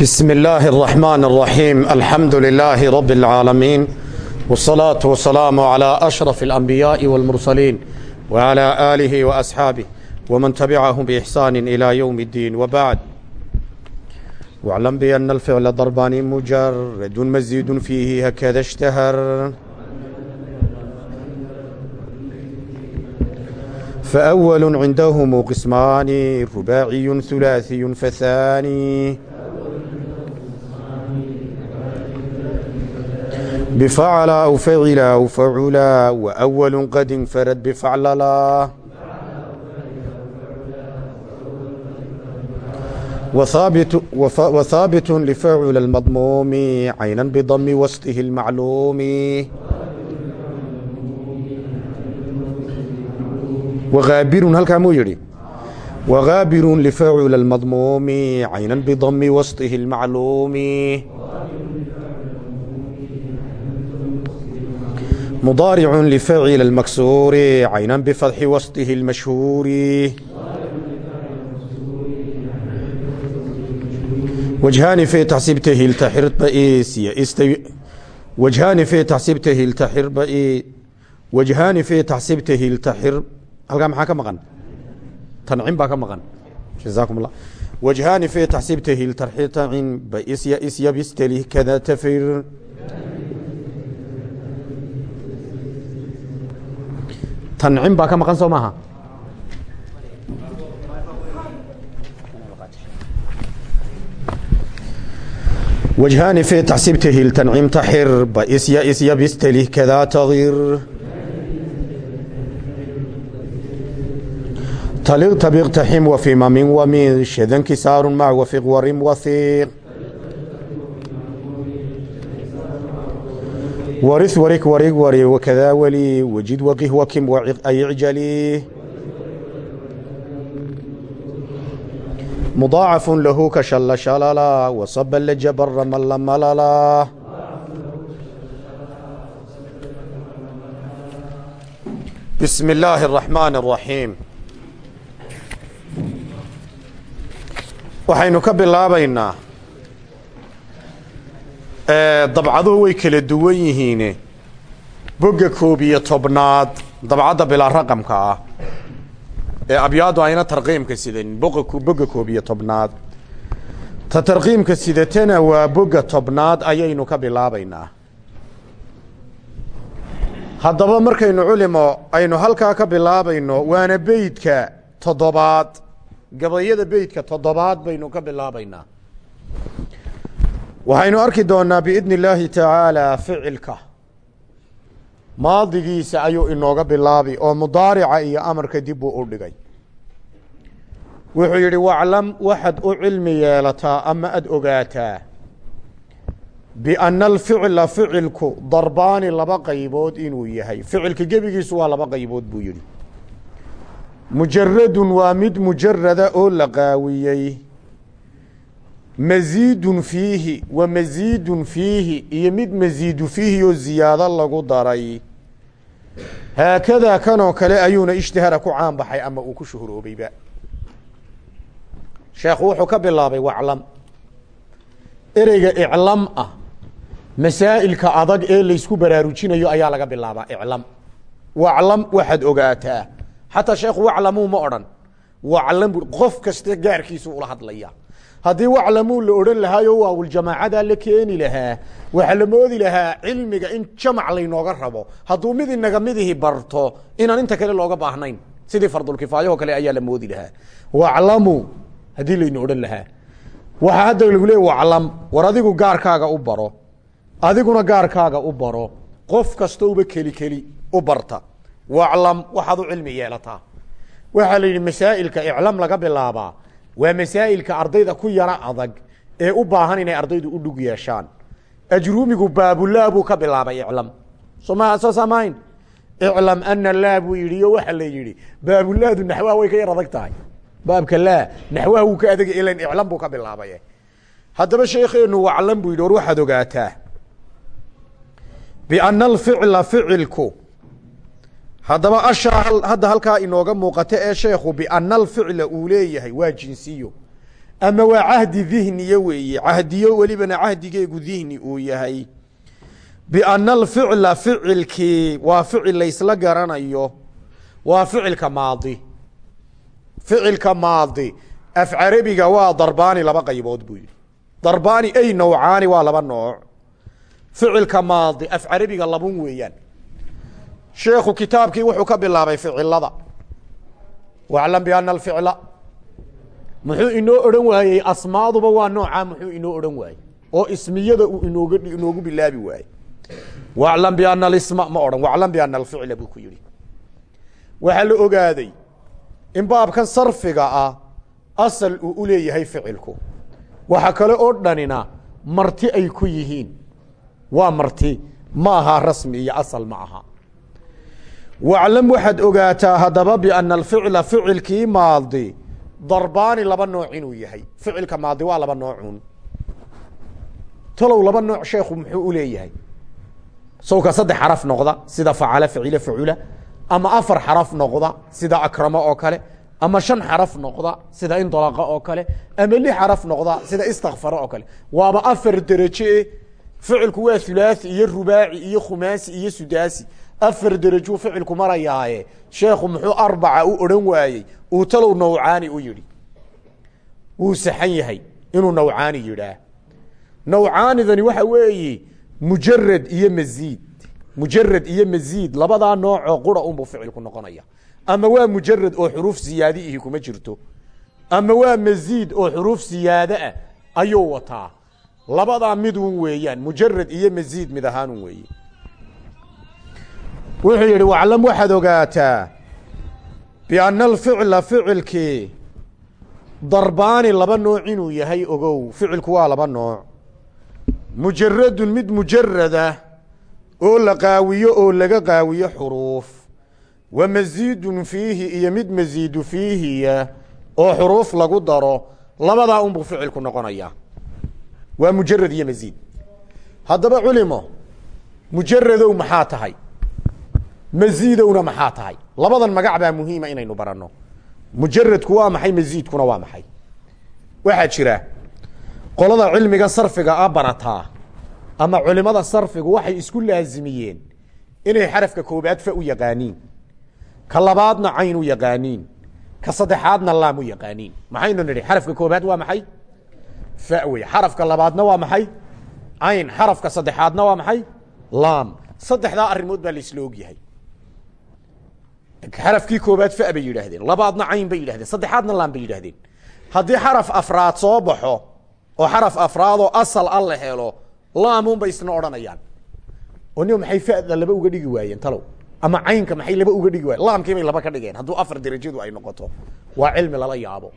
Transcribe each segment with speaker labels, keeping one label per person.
Speaker 1: بسم الله الرحمن الرحيم الحمد لله رب العالمين والصلاة والسلام على أشرف الأنبياء والمرسلين وعلى آله وأصحابه ومن تبعهم بإحسان إلى يوم الدين وبعد واعلم بأن الفعل ضربان مجرد مزيد فيه هكذا اشتهر فأول عندهم قسمان رباعي ثلاثي فثاني بفعل أو فعل أو فعلا وأول قد انفرد بفعللا وثابت, وثابت لفعل المضموم عينا بضم وسطه المعلوم وغاabir halkaa muu yihi وغاabir لفعل المضموم عayنا بضم وسطه المعلوم مضارع لفعل المكسور عayنا بفتح وسطه المشهور وجهان في تحسبته التحر بئيس وجهان في تحسبته التحر بئي وجهان في تحسبته التحر halkaa maxaa ka maqan tancin baa ka maqan jazaakum اllah wajhaani fi taxsiibtahi tarxitacin baisya isyabistali kada tafir tancin baa ka maqan soo maaha wajhaani fi taxsiibtahi tancim taxir baisya isyabistali kada tagir تلغ بيقتحم وفي مم ومن شذ انكسار مع وفق ورم وثيق ورث ورك ورق وري وكذا ولي وجد وقه وكم وعق أي عجلي مضاعف له كشل شللا وصب لجبر مل مللا بسم الله الرحمن الرحيم waxaynu ka bilaabaynaa dabcaduhu way kala duwan yihiine. Bogga koob iyo tobnaad dabcadda bilaa raqamka ah. Ee abyaadu ayna tarqiimka sidanin bogga koob iyo tobnaad. Ta tarqiimka sidatana waa bogga tobnaad ayaynu ka bilaabaynaa. Haddaba markaynu culimo aynu halkaa ka bilaabayno waana beydka toddobaad. Gabayada beydka toddobaad baynu ka bilaabaynaa waxaynu arki doonaa biidni illaahi tacaala ficilka. Maadigiisa ayuu inooga bilaabi oo mudaarica iyo amarka dib buu u dhigay. Wuxuu yidhi waclam waxaad u cilmi yeelataa ama aada ogaataa bianna alficla ficilku darbaani laba qaybood inuu yahay. Ficilka gebigiisu waa laba qaybood buu yidhi. Mujaradun waa mid mujarada oo la qaawiyey masiidun fiihi wa masiidun fiihi iyo mid masiidu fiihi oo ziyaado lagu daray. Haakadaa kanoo kale ayuuna ishtihara ku caan baxay ama uu ku shuhroobayba sheekhu wuxuu ka bilaabay waclam ereyga iclam ah masaa'ilka adag ee laysku baraarujinayo ayaa laga bilaabaa iclam. Waclam waxaad ogaataa. Xataa sheekhu waclamuu ma odhan. Waclam qof kasta gaarkiisu ula hadlaya haddii waclamuu la odhan lahaayo waawuljamaacadaa la keeni lahaa. Waxaa la moodi lahaa cilmiga in jamac laynooga rabo. Hadduu mid inaga midihi barto inaan inta kale looga baahnayn. Sidii fardulkifaayaho kale ayaa la moodi lahaa. Waclamu haddii layna odhan lahaa. Waxaa hadda lagu leey waclam. War adigu gaarkaaga u baro. Adiguna gaarkaaga u baro. Qof kastouba keli keli u barta. Waclam waxaad u cilmi yeelataa. Waxaa la yidhi masaa'ilka iclam laga bilaabaa waa masaa'ilka ardayda ku yaro adag ee u baahan inay ardaydu u dhug yeeshaan. Ajruumigu baabulaa buu ka bilaabay iclam. Soma saasaa mahayn iclam ana laa buu yidhi iyo waxa la yidhi baabulaadu naxwaha way ka yar adag tahay. Baabka laa naxwaha wuu ka adagay ilan iclam buu ka bilaabay. Haddaba sheekeenu waclam buu yidhi war waxaad ogaataa. Biana alficla ficilku haddaba ashaa hadda halkaa inooga muuqata ee sheekhu biana alficla uu leeyahay waa jinsiyo. Ama waa cahdi dihniye weeye cahdiyo welibana cahdigeegu dihni uu yahay. Biana alficla ficilkii waa ficil laysla garanayo waa ficilka maadi. Ficilka maadi af carabiga waa darbaani laba qaybood buu yidhi. Darbaani ay nawcaani waa laba nooc. Ficilka maadi af carabiga labun weeyaan sheekhu kitaabkii wuxuu ka bilaabay ficilada waclam biana alficla. Muxuu inoo odhan waayey asmaaduba waa noocaa muxuu inoo odhan waayey. Oo ismiyada uu inooga inoogu bilaabi waayey. Waclam biana alisma ma odhan waclam biana alficla buu ku yidhi. Waxaa la ogaaday in baabkan sarfiga ah asal uu u leeyahay ficilku. Waxa kale oo dhanina marti ay ku yihiin. Waa marti ma aha rasmi iyo asal ma waclam waxaad ogaataa haddaba biana alficla ficilkii maadi darbaani laba nooc inuu yahay ficilka maadi waa laba noocun talow laba nooc sheekhu muxuu u leeyahay sawka saddex xaraf noqda sida facala facila facula ama afar xaraf noqda sida akramo oo kale ama shan xaraf noqda sida indalaqa oo kale ama lix xaraf noqda sida istakfaro oo kale waaba afar deraje ficilku waa hulaathi iyo rubaaci iyo khumaasi iyo sudaasi afar derajuu ficilku marayaaye sheekhu muxuu arbaca u odhan waayey uu talow nawcaani u yidhi. Wuu saxan yahay inuu nawcaani yidhaah nawcaanidani waxa weeye mujarad iyo maziid. Mujarad iyo maziid labadaa noocoo qura unbuu ficilku noqonaya ama waa mujarad oo xuruuf ziyaadi ihi kuma jirto. Ama waa maziid oo xuruuf ziyaade ah ayuu wataa. Labadaa midun weeyaan mujarad iyo maziid mid ahaanun weeye wuxuu yidhi waclam waxaad ogaataa biana alficla ficilkii darbaani laba nooc inuu yahay ogow. Ficilku waa laba nooc. Mujaradun mid mujarada oo la qaawiyo oo laga qaawiyo xuruuf. Wa masiidun fiihi iyo mid masiidu fiihiya oo xuruuf lagu daro labadaa unbuu ficilku noqonaya. Waa mujarad iyo masiid haddaba culimo mujaradow maxaa tahay masiidowna maxaa tahay? Labadan magac baa muhiima inaynu baranno. Mujaradku waa maxay masiidkuna waa maxay? Waxaa jira qolada cilmiga sarfiga a barataa ama culimada sarfigu waxay isku laazimiyeen inay xarafka koobaad fa u yaqaaniin ka labaadna cayn u yaqaaniin ka saddexaadna laam u yaqaaniin. Maxaynu nidhi xarafka koobaad waa maxay? Fa wey xarafka labaadna waa maxay? Cayn. Xarafka saddexaadna waa maxay? Laam. Saddexdaa arrimood baa laisla ogyahay xarafkii koobaad fa bay yidhaahdeen labaadna cayn bay yidhahdeen saddexaadna laam bay yidhahdeen haddii xaraf afraad soo baxo oo xaraf afraadoo asal a la helo laamun bay isna odhanayaan oo nim maxay fada laba uga dhigi waayeen talow ama caynka maxay laba uga dhigi waayen laamkii bay laba ka dhigeen hadduu afar derajadu ay noqoto waa cilmi lala yaabo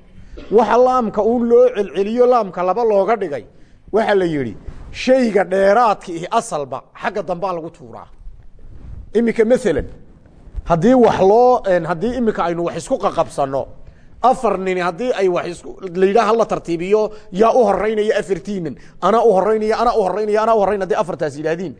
Speaker 1: waxa laamka uun loo celceliyo laamka laba looga dhigay waxaa la yidhi shayga dheeraadka ihi asalba xagga dambaa lagu tuuraa iminka maalan haddii wax loo haddii iminka aynu wax isku qaqabsano afar nini haddii ay wax isku la yidhaha hala tartiibiyo yaa u horeynaya afartiinan anaa u horeynaya anaa u horeynaya anaa u horeyn haddii afartaas yidhahdiin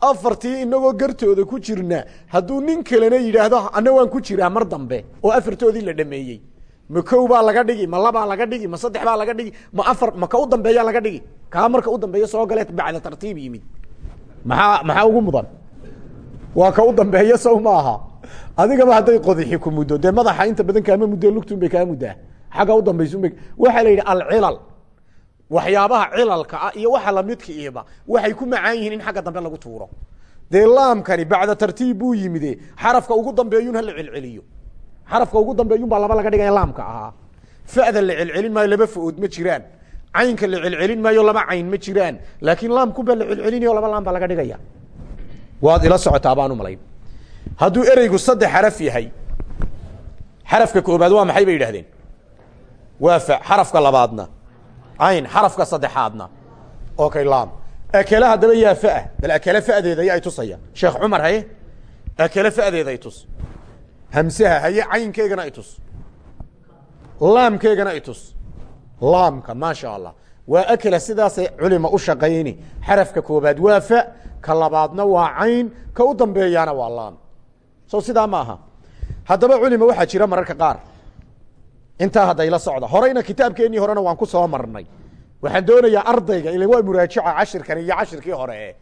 Speaker 1: afartii inagoo gartooda ku jirna hadduu nin kalena yidhaahdo ana waan ku jiraa mar dambe oo afartoodii la dhameeyey. Ma kow baa laga dhigi ma labaa laga dhigi ma saddex baa laga dhigi ma afar ma u dambeeyaa laga dhigi. Kaa marka u dambeeya soo galee bacda tartiib yimid. Maxaa maxaa ugu mudan waa ka u dambeeya sow ma aha adigaba hadday qodixi ku muddo. Dee madaxa inta badan kaama muddo lugtun bay kaa muddaa. Xagga u dambaysunbay waxaa la yidhi alcilal. Waxyaabaha cilalka ah iyo waxa lamidka ihiba waxay ku macaan yihiin in xagga dambe lagu tuuro. Dee laamkani bacda tartiib buu yimide xarafka ugu dambeeyun hala celceliyo. Xarafka ugu dambeeyun baa laba laga dhigaya laamka ahaa. Fa'da la celcelin maayo laba fa-ood ma jiraan. Caynka la celcelin maayo laba cayn ma jiraan. Laakiin laamkunbaa la celcelinayo laba laam laga dhigaya waad ila socotaa baan u malayn. Hadduu ereygu saddex xaraf yahay xarafka koobaad waa maxay bay yidhahdeen waa fa xarafka labaadna. Cayn xarafka saddexaadna. Okay laam. Akele haddaba yaa faah bal akele fa'deeda ayaa itusaya sheekh cumar haye? Akele fa'deeda itus hamsaha haye? Caynkeegana itus laamkeegana itus laamka maasha allah. Waa akela sidaasay culima u shaqayni. Xarafka koobaad waa fa ka labaadna waa cayn ka u dambeeyaana waa laam so sidaa ma aha. Haddaba culima waxaa jira mararka qaar. Intaa haddayla socda. Horeyna kitaabkeennii horena waan ku soo marnay. Waxaan doonayaa ardayga ila waa muraajaca cashirkan iyo cashirkii hore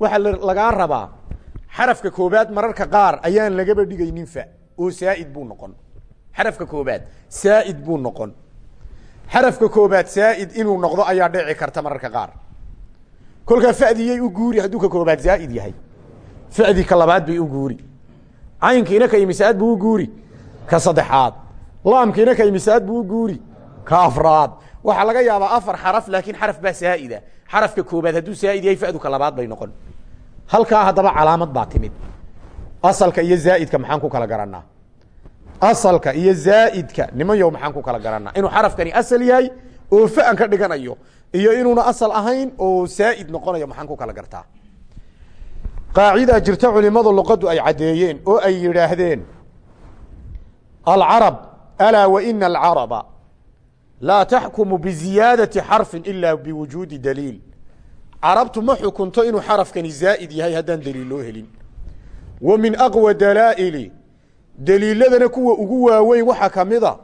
Speaker 1: waxaa lagaa rabaa xarafka koobaad mararka qaar ayaan lagaba dhigaynin fa oo saaid buu noqon. Xarafka koobaad saaid buu noqon. Xarafka koobaad saaid inuu noqdo ayaa dhici karta mararka qaar kolkaa fadiyay u guuri hadduu ka koobaad zaaid yahay. Fadi ka bay u guuri. Caynkiina ka imisaad buu guuri. Ka saddexaad. Laamkiina ka imisaad buu guuri. Ka afraad. Waxaa laga yaabaa afar xaraf laakiin xaraf baa saa'ida xarafka koobaad hadduu saa'id yahay fadu ka bay noqon. Halkaa haddaba calaamad baa timid. Asalka iyo zaa'idka maxaan ku kala garanaa. Asalka iyo zaa'idka nimanyow maxaan ku kala garanaa. Inuu xarafkani asal yahay oo fa'an ka dhiganayo iyo inuuna asal ahayn oo saa'id noqonayo maxaan ku kala gartaa. Qaacidaa jirta culimadu luqaddu ay caddeeyeen oo ay yidhaahdeen alcarab alaa waina alcaraba laa taxkumu biziyaadati xarfin ila biwujuudi daliil. Carabtu ma xukunto inuu xarafkani zaa'id yahay haddaan daliil loo helin. Wa min aqwa dalaa'ili daliiladana kuwa ugu waaweyn waxaa ka mida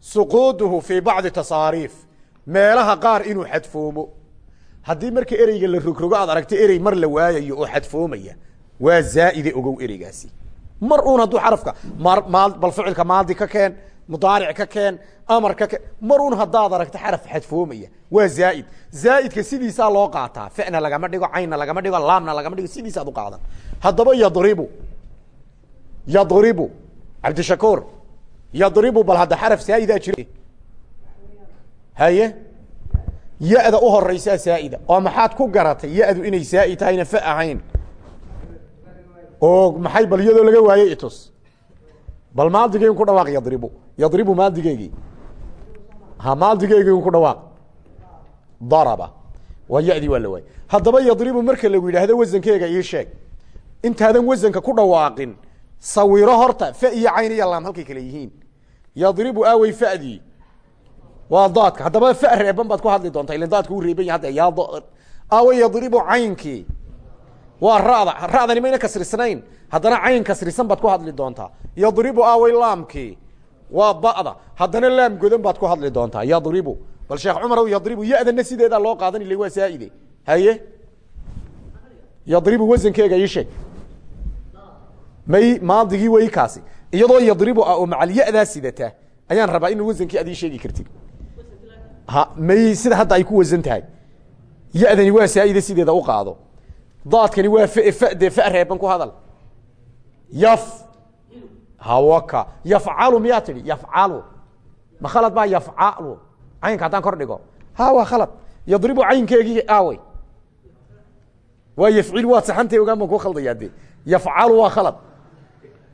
Speaker 1: suquuduhu fii bacdi tasaariif meelaha qaar inuu xadfoomo. Haddii marka ereyga la rogrogo aad aragto erey mar la waayayo oo xadfoomaya waa zaa'ide ogow ereygaasi. Mar uun hadduu xarafka bal ficilka maadi ka keen mudaaric ka keen amar ka keen mar uun haddaad aragto xaraf xadfoomaya waa zaa'id. Zaa'idka sidiisaa loo qaataa ficna lagama dhigo caynna lagama dhigo laamna lagama dhigo sidiisaad u qaadan. Haddaba yadribu yadribu cabdishakuur yadribu bal hadda xaraf saa'idaa jira haye? Ya-da u horeysaa saa'ida oo maxaad ku garatay ya-du inay saa'id tahayna fa ahayn? Oo maxay bal laga waayey itus? Bal maaldigeygin ku dhawaaq yadribu. Yadribu maaldigeygii ha maaldigeygin ku dhawaaq. Daraba. Waa ya-dii waa yadribu marka lagu yidhaahdo wasankeega ii sheeg. Intaadan wasanka ku dhawaaqin sawiro horta fa iyo cayn iyo laam halkay kale yihiin. Yadribu aawey fadii waa daadka. Haddaba fa reeban baad ku hadli doontaa. Ilan daadka u reeban ya hadda ya aawey yadribu caynkii waa rada. Ra'dani mayna kasrisnayn. Haddana cayn kasrisan baad ku hadli doontaa. Yadribu aawey laamkii waa ba'da. Haddana laam godan baad ku hadli doontaa. Yadribu. Bal sheekh cumarow yadribu ya-dana sideedaa loo qaadan ila waa saa'ide haye? Yadribu wasankeega ii sheeg may maadigii wey kaasi. Iyadoo yadribu ah oo macal ya-daa sidata ayaan rabaa in wasankii ad ii sheegi kartid may sida hadda ay ku wasan tahay. Ya-dani waa saa'ide sideeda u qaado. Daadkani waa fade fa ku hadal. Yaf hawaka. Yafcalu miyaa yafcalu ma khalad baa yafcalu caynka haddaan kor dhigo. Ha khalad. Yadribu caynkeegii aawey waa yafcil waad saxantay ogaan baan ku khaldayaa de yafcalu waa khalad.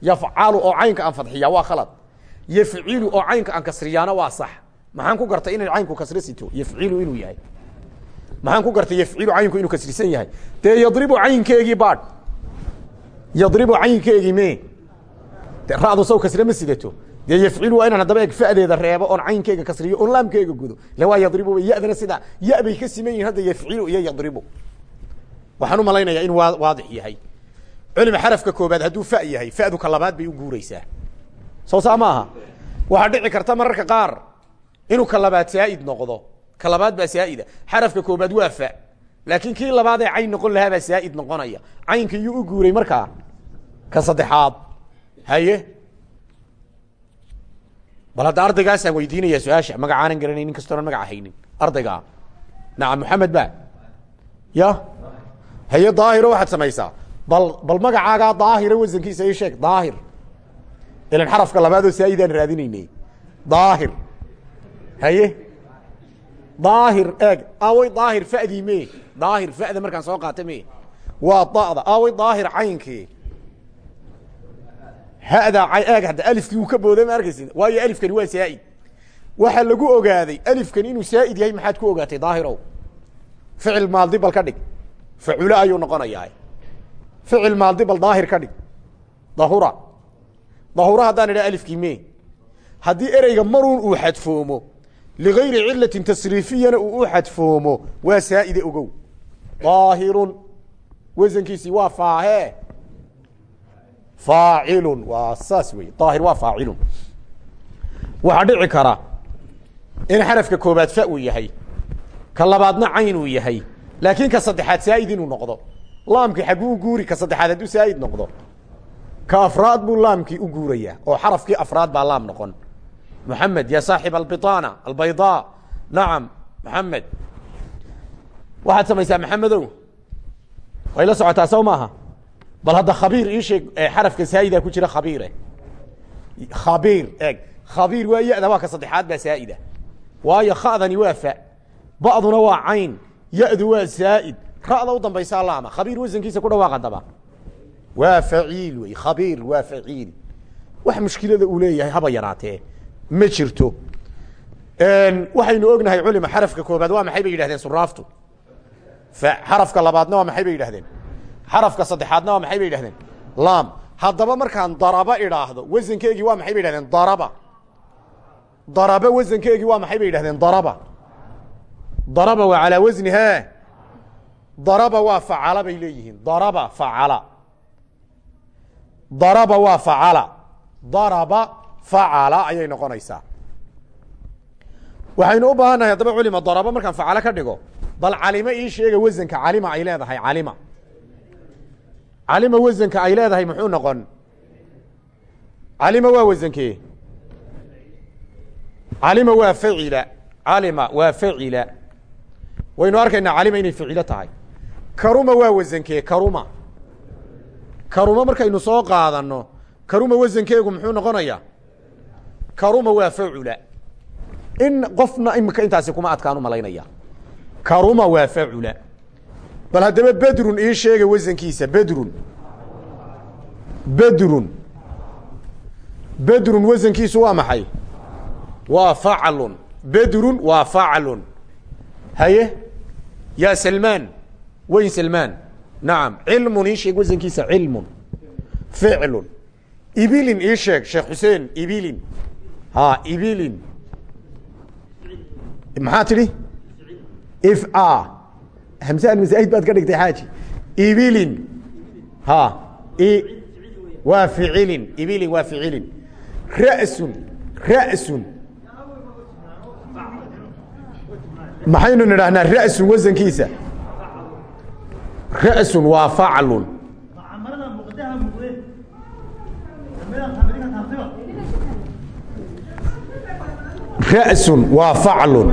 Speaker 1: Yafcalu oo caynka aan fadxiyaa waa khalad. Yafcilu oo caynka aan kasriyaana waa sax maxaan ku gartay inay caynku kasri sito yafcilu inuu yahay. Maxaan ku gartay yafcilu caynku inuu kasrisan yahay? Dee yadribu caynkeegii baadh yadribu caynkeegii me de ra'du saw kasre ma sidato dee yafcilu waa inaan haddaba eg fa'deeda reebo oon caynkeyga kasriyo oon laamkeyga gudo. Le waa yadribu ya-dana sidaa. Ya ka siman yihiin hadda yafcilu iyo yadribu. Waxaan u malaynayaa inuu waa waadix yahay. Culima xarafka koobaad hadduu fa yahay fa'du ka labaad bay u guureysaa soo saa ma aha waxaa dhici karta mararka qaar inuu ka labaad saa'id noqdo. Ka labaad baa saa'ida xarafka koobaad waa fa. Laakiin kii labaad ee cayn noqon lahaa baa saa'id noqonaya. Caynka iyuu guuray markaa? Ka saddexaad. Haye? Bal hadda ardaygaasaan weydiinaya su'aasha. Magacaanan garanaynin kastoonan magaca haynin ardaygaa nacam maxamed ba ya? Haye daahiro waxaad samaysaa. Bal bal magacaagaa daahira wasankiisa ii sheeg. Daahir. Ilan xarafka labaadoo saa'idaan raadinaynay. Daahir haye? Daahir eeg. Aaway daahir fa'dii me. Daahir fa'da markaan soo qaata waa da'da. Aaway daahir caynkii hada eeg. Hadda alifkii uu ka booday ma arkaysid waayo alifkani waa saa'id waxaa lagu ogaaday alifkani inuu saa'id yahay maxaad ku ogaatay daahirow? Ficil maaldi bal ka dhig. Facula ayuu noqonayaa. Ficil maaldi bal daahir ka dhig. Dahura dahura haddaan idha alifkii me. Haddii ereyga maruun uu xadfoomo ligayri cilatin tasriifiyana uu u xadfoomo. Waa saa'ide ogow. Daahirun. Wasankiisii waa faahe. Faacilun. Waa saas wey daahir waa faacilun. Waxaa dhici kara in xarafka koobaad fa uu yahay. Ka labaadna cayn uu yahay. Laakiin ka saddexaad saa'id inuu noqdo. Laamkii xagguu u guuri ka saddexaad hadduu saa'id noqdo. Ka afraad buu laamkii u guurayaa. Oo xarafkii afraad baa laam noqon محمد يا صاaحب البطانة البيضاء نaعم محمد waxaad samaysaa محamedow way la socotaa sow maaha bal hadda khabiir ii sheeg xarafka saa'ida ku jira khabiire khabiir eeg khabiir waa ya-da waa ka saddexaad baa saa'ida waayo khadani waa fa ba'duna waa cayn ya-du waa zaa'id ra'da u dambaysaa laama khabiir wasankiisa ku dhawaaq haddaba waa faciil wey khabiir waa faciil wax mushkilada uu leeyahay haba yaraatee ma jirto. Waxaynu ognahay culima xarafka koobaad waa maxay bay yidhahdeen suraaftu? Xarafka labaadna waa maxay bay yidhahdeen? Xarafka saddexaadna waa maxay bay yidhahdeen? Laam. Haddaba markaan daraba idhaahdo wasankeegii waa maxay bay yidhahdeen? Daraba. Daraba wasankeegii waa maxay bay yidhahdeen? Daraba. Daraba waa calaa wasni he. Daraba waa facala bay leeyihiin. Daraba facala daraba waa facala daraba facala ayay noqonaysaa. Waxaynu u baahannahay haddaba culima darabo markaan facalo ka dhigo bal calimo ii sheega wasanka calima ay leedahay calima. Calima wasanka ay leedahay muxuu noqon? Calima waa wasankee calima waa facila calima waa facila waynu arkaynaa calima inay facilo tahay. Karuma waa wasankee karuma. Karuma markaynu soo qaadano karuma wasankeegu muxuu noqonayaa karuma waa facula in qofna imika intaasi kuma adkaan u malaynaya. Karuma waa facula bal haddaba bedrun ii sheega wasankiisa bedrun. Bedrun. Bedrun wasankiisu waa maxay? Waa faclun bedrun waa faclun haye? Ya salmaan. Weyn salmaan. Nacam cilmun ii sheeg wasankiisa cilmun. Ficlun ibilin ii sheeg sheekh xuseen ibilin ibilin. Maxaa tidhi? Ifa hamsaan masaa'id baad ka dhigtay xaaji. Ibilin. Ha waa ficilin ibilin waa ficilin ra'sun ra'sun. Maxaynu nidhaahnaa ra'sun wasankiisa ra'sun waa faclun ra'sun waa faclun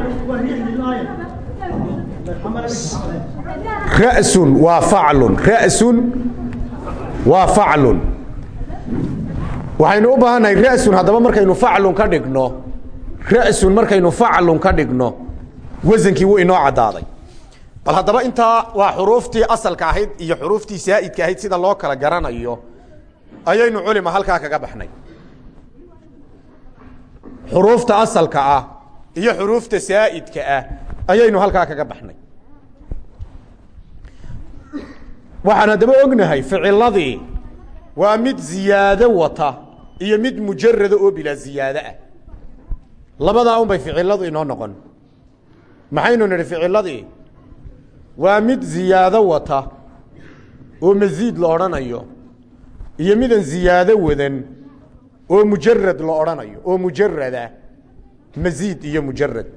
Speaker 1: ra'sun waa faclun ra'sun waa faclun waxaynu u baahannahay ra'sun haddaba markaynu faclun ka dhigno. Ra'sun markaynu faclun ka dhigno wasankii wuu inoo caddaaday. Bal haddaba intaa waa xuruuftii asalka ahayd iyo xuruuftii saa'idka ahayd sida loo kala garanayo ayaynu culima halkaa kaga baxnay xuruufta asalka ah iyo xuruufta saa'idka ah ayaynu halkaa kaga baxnay. Waxaan haddaba ognahay ficiladii waa mid ziyaado wata iyo mid mujarada oo bilaa ziyaado ah. Labadaa un bay ficiladu inoo noqon. Maxaynu nidhi ficiladii waa mid ziyaado wata oo masiid la odhanayo iyo midan ziyaado wadan oo mujarad la odhanayo oo mujarada masiid iyo mujarad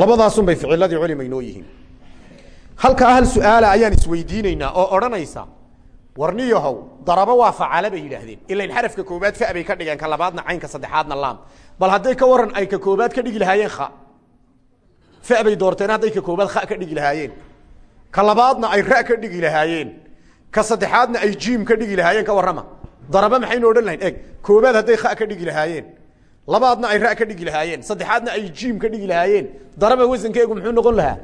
Speaker 1: labadaasun bay ficiladii culima inoo yihiin. Halkaa hal su'aala ayaan isweydiinaynaa oo odhanaysa warniyahow darabo waa facala bay yidhaahdeen. Ilain xarafka koobaad fa bay ka dhigeen ka labaadna caynka saddexaadna laam. Bal hadday ka waran ay ka koobaad ka dhigi lahaayeen kha. Fa bay doorteen hadday ka koobaad kha ka dhigi lahaayeen. Ka labaadna ay ra ka dhigi lahaayeen. Ka saddexaadna ay jiim ka dhigi lahaayeen ka warrama daraba maxaynu odhan lahayn? Eg koobaad hadday kha ka dhigi lahaayeen. Labaadna ay ra ka dhigi lahaayeen. Saddexaadna ay jiim ka dhigi lahaayeen. Daraba wasankeegu muxuu noqon lahaa?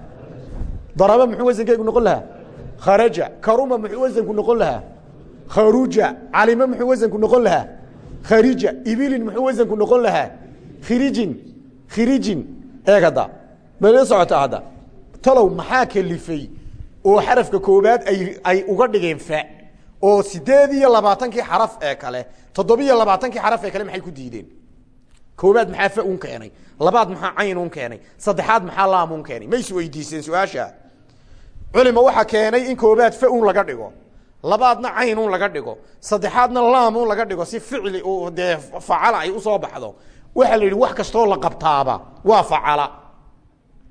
Speaker 1: Daraba muxuu wasankeegu noqon lahaa? Kharaja karuma muxuu wasanku noqon lahaa? Kharuja calime muxuu wasanku noqon lahaa? Kharija ibilin muxuu wasanku noqon lahaa? Khirijin khirijin. Eeg hadda mala socota hadda? Talow maxaa kalifay oo xarafka koobaad ay ay uga dhigeen fa oo sideed iyo labaatankii xaraf ee kale toddobiyo labaatankii xaraf ee kale maxay ku diideen? Koobaad maxaa fa un keenay? Labaad maxaa cayn un keenay? Saddexaad maxaa laam un keenay? Ma is su'aasha. Culima waxaa keenay in koobaad fa un laga dhigo. Labaadna cayn un laga dhigo. Saddexaadna laam un laga dhigo si ficli uu dee facala ay u soo baxdo. Waxaa la yidhi wax kastoo la qabtaaba waa facala.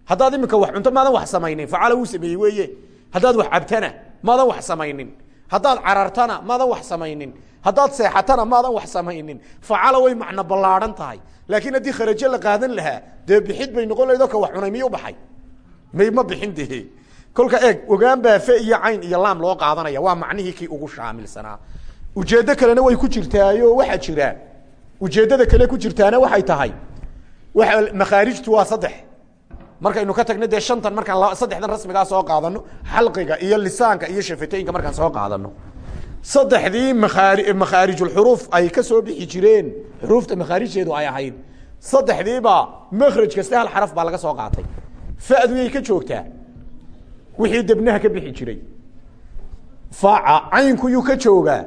Speaker 1: Haddaad iminka wax cunto maadan wax samaynin. Facala wuu sameeyey weeye. Haddaad wax cabtana maadan wax samaynin haddaad carartana maadan wax samaynin. Haddaad seexatana maadan wax samaynin. Facala way macno ballaadhan tahay. Laakiin haddii kharajo la qaadan lahaa dee bixid bay noqon oo ka wax cunay miyu baxay? May ma bixin dee kolka eeg ogaan baa iyo cayn iyo laam loo qaadanaya. Waa macnihii kii ugu shaamilsanaa. Ujeeddo kalena way ku jirtaayo waxaa jira. Ujeeddada kale ku jirtaana waxay tahay. Waa makhaarijtu waa saddex markaynu ka tagno dee shantan markaan saddexdan rasmigaa soo qaadano xalqiga iyo lisaanka iyo shafatooyinka markaan soo qaadano. Saddexdii makhaari makhaarijulxuruuf ay ka soo bixi jireen. Xuruufta makhaarijteedu ay ahayd. Saddexdiiba makraj kaste hal xaraf baa laga soo qaatay. Fadu yay ka joogtaa. Wixii debnaha ka bixi jiray. Faca caynku yuu ka joogaa.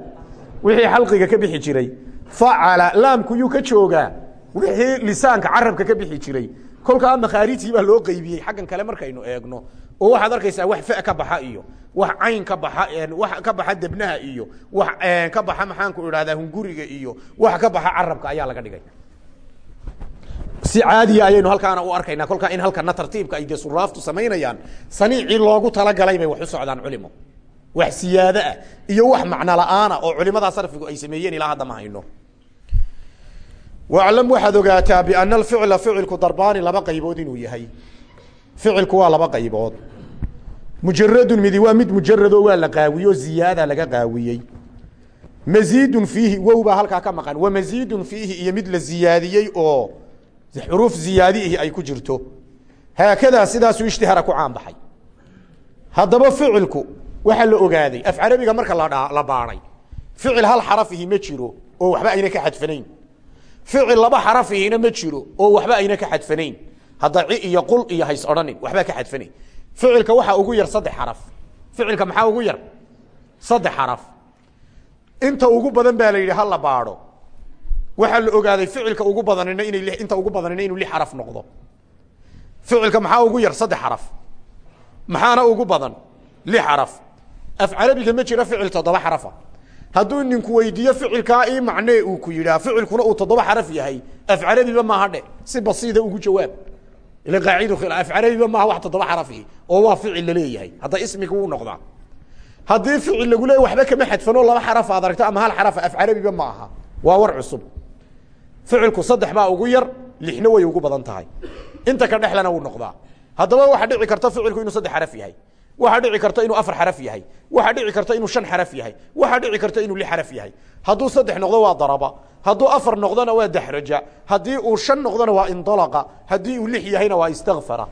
Speaker 1: Wixii xalqiga ka bixi jiray. Facala laamku yuu ka joogaa. Wixii lisaanka carabka ka bixi jiray kolkaa makhaarijtii baa loo qeybiyey xaggan kale markaynu eegno oo waxaad arkaysaa wax fe ka baxa iyo wax cayn ka baxa wax ka baxa debnaha iyo wax ka baxa maxaanku idhahdaa hunguriga iyo wax ka baxa carabka ayaa laga dhigay. Si caadiya ayaynu halkaana u arkaynaa kolkaa in halkana tartiibka ay dee suraaftu samaynayaan saniicii loogu talagalay bay wax u socdaan culimo. Wax siyaado ah iyo wax macno la'aana oo culimadaa sarfigu ay sameeyeen ilaa hadda ma hayno waclam waxaad ogaataa biana alficla ficilku darbaani laba qaybood inuu yahay ficilku waa laba qaybood mujaradun midi waa mid mujarado waa la qaawiyo ziyaada laga qaawiyey maziidun fiihi wow baa halkaa ka maqan wamaziidun fiihi iyo mid la ziyaadiyey oo xuruuf ziyaadiihi ay ku jirto haakadaa sidaasuu ishtihara ku caanbaxay la ogaaday af carabiga marka la baadhay ficil hal xarafihi ma jiro oo waxba ayna ka xadfanayn ficil laba xarafihina ma jiro oo waxba ayna ka xadfanayn. Hadda iyo qul iyo hays odhanin waxbaa ka xadfanayn. Ficilka waxaa ugu yar saddex xaraf. Ficilka maxaa ugu yar? Saddex xaraf. Inta ugu badan baa la yidhi ha la baadho. Waxaa la ogaaday ficilka ugu badanina inay inta ugu badanina inuu lix xaraf noqdo. Ficilka maxaa ugu yar? Saddex xaraf. Maxaana ugu badan? Lix xaraf. Af carabiga ma jira ficil toddoba xarafa hadduu ninku weydiiyo ficilkaa ii macnee uu ku yidhaah ficilkuna uu toddoba xaraf yahay af carabiba maaha dhe si basiida ugu jawaab. Ila qaacidu khila af carabiba maaha wax toddoba xarafihi oo waa ficil la leeyahay hadda ismiga wuu noqdaa. Haddii ficil lagu leeya waxba kama xadfanoo laba xaraf aad aragto ama hal xarafa af carabiba ma waa war cusub. Ficilku saddex baa ugu yar lixna way ugu badan tahay. Inta ka dhexlana wuu noqdaa. Haddaba waxaa dhici karta ficilku inuu saddex xaraf yahay waxaa dhici karta inuu afar xaraf yahay. Waxaa dhici karta inuu shan xaraf yahay. Waxaa dhici karta inuu lix xaraf yahay. Hadduu saddex noqdo waa daraba. Hadduu afar noqdona waa daxraja haddii uu shan noqdona waa indalaqa. Haddii uu lix yahayna waa istakfara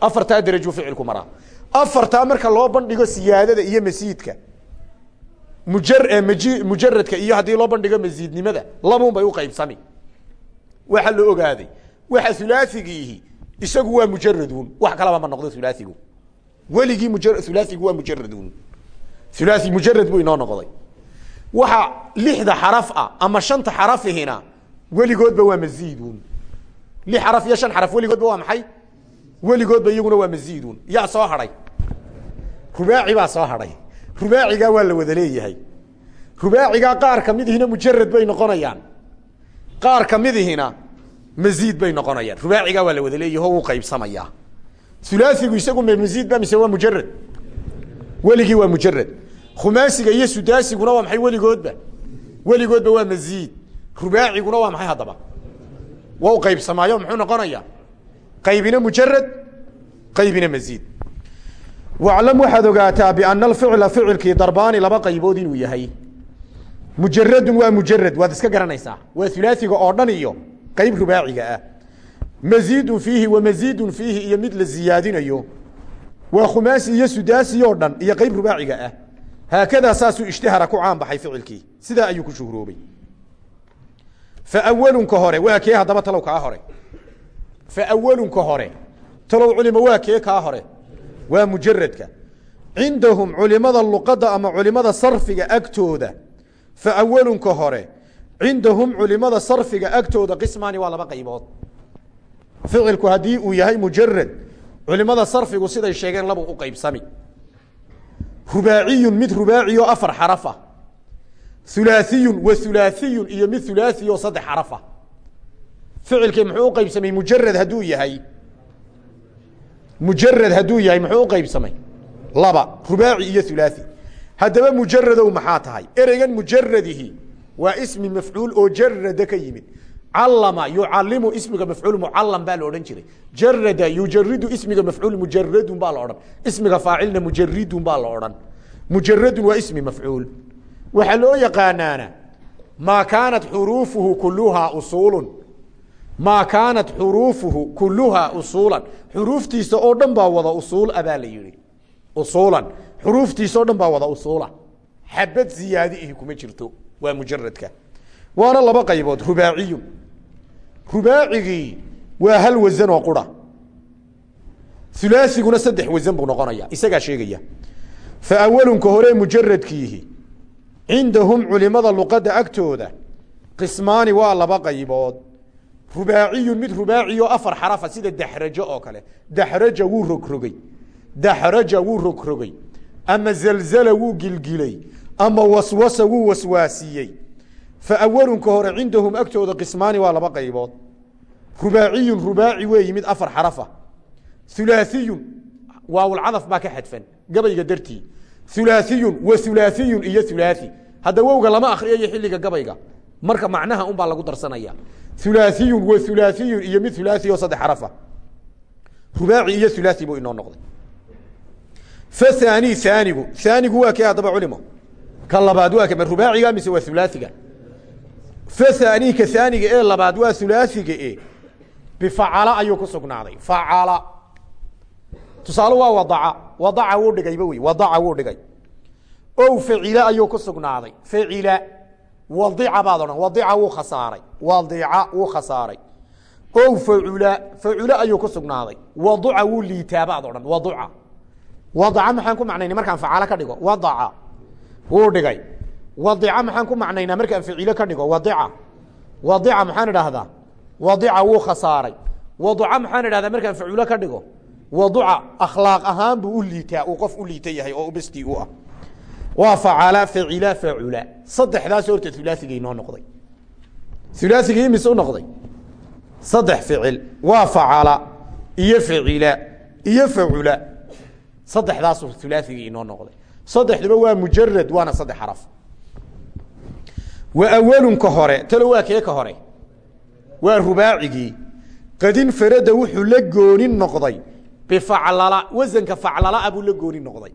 Speaker 1: afartaa derajuu ficilku maraa. Afartaa marka loo bandhigo siyaadada iyo masiidka. Mujaradka iyo haddii loo bandhigo masiidnimada labuun bay uqaybsami waxaa la ogaaday. Waxa hulaahigiihi isagu waa mujaradun wax kalaba ma noqdo hulaahigu weligii mu hulaahigu waa mujaradun hulaahi mujarad buu inoo noqday. Waxa lixda xaraf ah ama shanta xarafihina weligoodba waa maziidun lix xaraf iyo shan xaraf weligoodba waa maxay? Weligoodba iyaguna waa maziidun yaa soo hadhay. Rubaaci baa soo hadhay. Rubaacigaa waa la wada leeyahay. Rubaacigaa qaar kamidihina mujarad bay noqonayaan. Qaar kamidihina maziid bay noqonayaan. Rubaacigaa waa la wada leeyahy o hulaahigu isagu ma maziid ba mise waa mujarad weligii waa mujarad khumaasiga iyo sudaasiguna waa maxay weligoodba? Weligoodba waa maziid. Rubaaciguna waa maxay haddaba? Waa u qaybsamaayo muxuu noqonayaa? Qaybina mujarad qaybina maziid. Waclam waxaad ogaataa biana alficla ficilkii darbaani laba qaybood inuu yahay. Mujaradun waa mujarad waad iska garanaysaa. Waa hulaahiga oo dhan iyo qayb rubaaciga ah maziidun fiihi wa maziidun fiihi iyo mid la ziyaadinayo waa khumaasi iyo sudaasi oo dhan iyo qayb rubaaciga ah. Haakadaa saasuu ishtihara ku caan baxay ficilkii. Sidaa ayuu ku shuhroobay. Faawalunka hore waa kee haddaba talow kaa hore? Faawalunka hore. Talow culima waa kee kaa hore? Waa mujaradka cindahum culimada luqadda ama culimada sarfiga agtooda. Faawalunka hore. Cindahum culimada sarfiga agtooda qismaani waa laba qaybood ficilku haddii uu yahay mujarad culimada sarfigu siday sheegeen labu u qaybsami. Rubaaciyun mid rubaacioo afar xarafa ah. hulaasiyun wa hulaasiyun iyo mid hulaasi saddex xarafa ah. ficilkii muxuu u qaybsamay mujarad hadduu yahay? Mujarad hadduu yahay muxuu u qaybsamay? Laba rubaaci iyo hulaasi haddaba mujaradow maxaa tahay? Ereygan mujaradihi waa ismi mafcuul oo jarada ka yimid calama yucalimu ismiga mafcuul mucalam baa la jiray. Jarada yujaridu ismiga mafcuul mujaradun baa la ismiga faacilna mujaridun baa la odhan. Waa ismi mafcuul waxaa loo yaqaanaana maa kaanat xuruufuhu kuluhaa usuulu maa kaanat xuruufuhu kuluhaa usuulan. Xuruuftiisa oo dhan baa wada usuul a baa la yihi usuulan. Xuruuftiisa o dhan baa wada usuula. Xabad ziyaadi ihi kuma jirto. Waa mujaradka waana laba qaybood. Rubaaciyun rubaacigii waa hal wasan oo qura. Hulaasiguna saddex wasan buu noqonaya isagaa sheegaya. Fa awalunka hore mujaradkiihi cindahum culimada luqadda agtooda qismaani waa laba qaybood. Rubaaciyun mid rubaaciyo afar xarafa sida daxrajo oo kale. Daxraja wuu rogrogey daxraja wuu rogrogey ama zelzala wuu gilgilay. Ama waswasa wuu waswaasiyey faawalunka hore cindahum agtooda qismaani waa laba qaybood rubaaciyun rubaaci weeyi mid afar xarafa ulaaiyun waawlcadaf baa ka xadfan gabayga dartii ulaaiyun wa ulaaiyun iyo ulaai hadda wowga lama akriyayo xilliga gabayga marka macnaha unbaa lagu darsanaya ulaaiyun wa ulaaiyu iyo mid ulaai saddex xarafa rubaaci iyo ulaai buu inoo noqday faani aanigu aanigu waa kee adaba culimo ka labaad waa kama rubaaciga mise waa ulaaثiga faani ka aaniga ee labaad waa hulaaiga e bifacala ayuu ku sugnaaday. Facala. Tusaale waa wadaca. Wadaca wuu dhigayba wey wadaca wuu dhigay. O facila ayuu ku sugnaaday. Facila wadica baad odhan. Wadica wuu khasaaray. Wadica wuu khasaaray. O facula. Facula ayuu ku sugnaaday. Waduca wuu liitaa baad odhan. Waduca wadaca maxaan ku wadica maxaan ku macnaynaa? Markaan ficilo ka dhigo wadica. Wadica maxaan idhaahdaa? Wadica wuu khasaaray. Waduca maxaan idhahdaa markaan faculo ka dhigo? Waduca akhlaaq ahaan buu u liitaa uu qof u liita yahay oo bestii u ah. Waa facala facila facula. Saddexdaas horta hulaaigay noo noqday. Hulaaigii imise u noqday? Saddex ficil. Waa facala iyo facila iyo facula. Saddexdaas hulaaigii inoo noqday. Saddexduba waa mujarad waana saddex xaraf wa awalunka hore talo waa kee ka hore? Waa rubaacigii. Qadin farada wuxuu la gooni noqday. Bifaclala wasanka faclalaa buu la gooni noqday.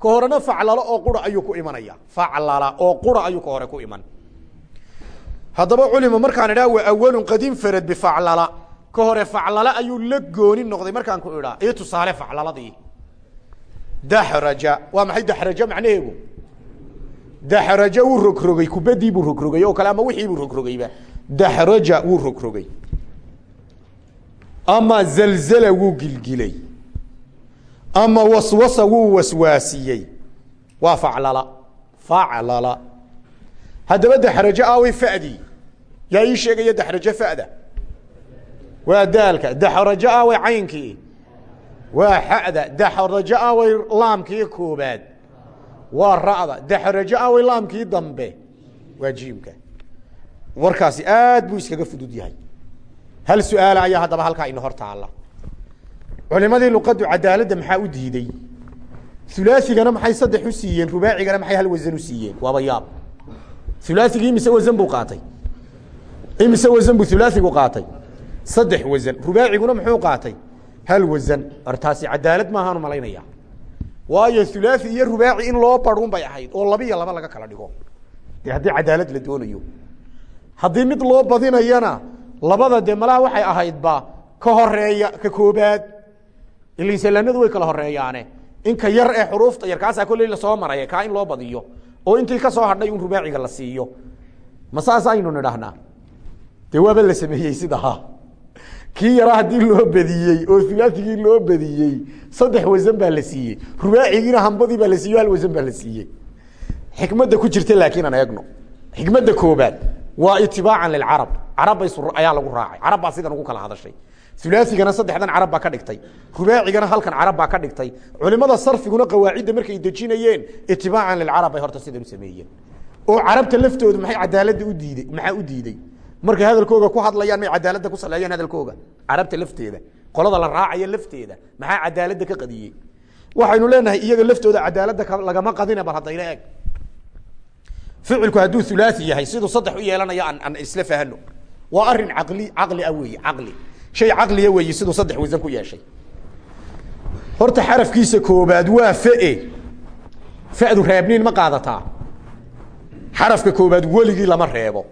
Speaker 1: Ka horena faclalo oo qura ayuu ku imanaya. Faclala oo qura ayuu ka hore ku iman. Haddaba culima markaan idhaa wa awalun qadin farad bifaclala ka hore faclala ayuu la gooni noqday. Markaan ku idhaa io tusaale faclaladii. Daxraja waa maxay daxraja macnaheegu daxraja wuu rogrogay kubadii buu rogrogay oo kale ama wixii buu rogrogayba daxraja wuu rogrogay ama zalzala wuu gilgilay. Ama waswasa wuu waswaasiyey. Waa faclala faclala. Haddaba daxrajo aaway fadii yaa ii sheegaya daxrajo fada? Waa daalka. Daxrajo aaway caynkii. Waa xada. Daxrajo away laamkii koobaad waa ra'da. Daxrajo away laamkii dambe. Waa jiimka. Warkaasi aad buu iskaga fudud yahay. Hal su'aala ayaa haddaba halkaa ina hor taalla. Culimadii luqaddu cadaaladda maxaa u diiday? Hulaasigana maxay saddex u siiyeen? Rubaacigana maxay hal wasan u siiyeen? Waaba yaab. Hulaasigii imise wasan buu qaatay? Imise wasan buu hulaasigu qaatay? Saddex wasan rubaaciguna muxuu qaatay? Hal wasan artaasi cadaalad maahaanu malaynaya waayo hulaaثi iyo rubaaci in loo barun bay ahayd oo laba iyo laba laga kala dhigo. De haddii cadaalad la doonayo. Haddii mid loo badinayana labada de malaha waxay ahaydba ka horreeya ka koobaad. Ilinsalanadu way kala horeeyaane. In ka yar ee xuruufta yar kaasaa kolley la soo maraya kaa in loo badiyo. Oo intii ka soo hadhay un rubaaciga la siiyo. Ma saas aynu nidhahnaa de waaba la sameeyey sidaa kii yaraa haddii loo badiyey oo hulaaigii loo badiyey saddex wasan baa la siiyey. Rubaacigiina hambadii baa la siiye hal wasan baa la siiyey. Xikmadda ku jirta laakiin aan eegno. Xikmadda koobaad waa itibaacan lilcarab carab. Bay ayaa lagu raacay. Carab baa sidan ugu kala hadashay. Hulaaigana saddexdan carab baa ka dhigtay. Rubaacigana halkan carab baa ka dhigtay. Culimada sarfiguna qawaacidda markay dejinayeen itibaacan lilcarab bay horta sidan u sameeyeen. Oo carabta laftoodu maxay cadaaladda u diiday maxaa u diiday markay hadalkooga ku hadlayaan may cadaaladda ku saleeyaan hadalkooga. Carabta lafteeda qolada la raacaya lafteeda maxaa cadaaladda ka qadiyey? Waxaynu leenahay iyaga laftooda cadaaladda lagama qadina bal haddayla eg. Ficilku hadduu hulaai yahay siduu saddex u yeelanaya aan isla fahano waa arrin caqli caqli ah weeye caqli. Shay caqliya weeye siduu saddex wasan ku yeeshay. Horta xarafkiisa koobaad waa fe fadu reebniin ma qaadataa. Xarafka koobaad weligii lama reebo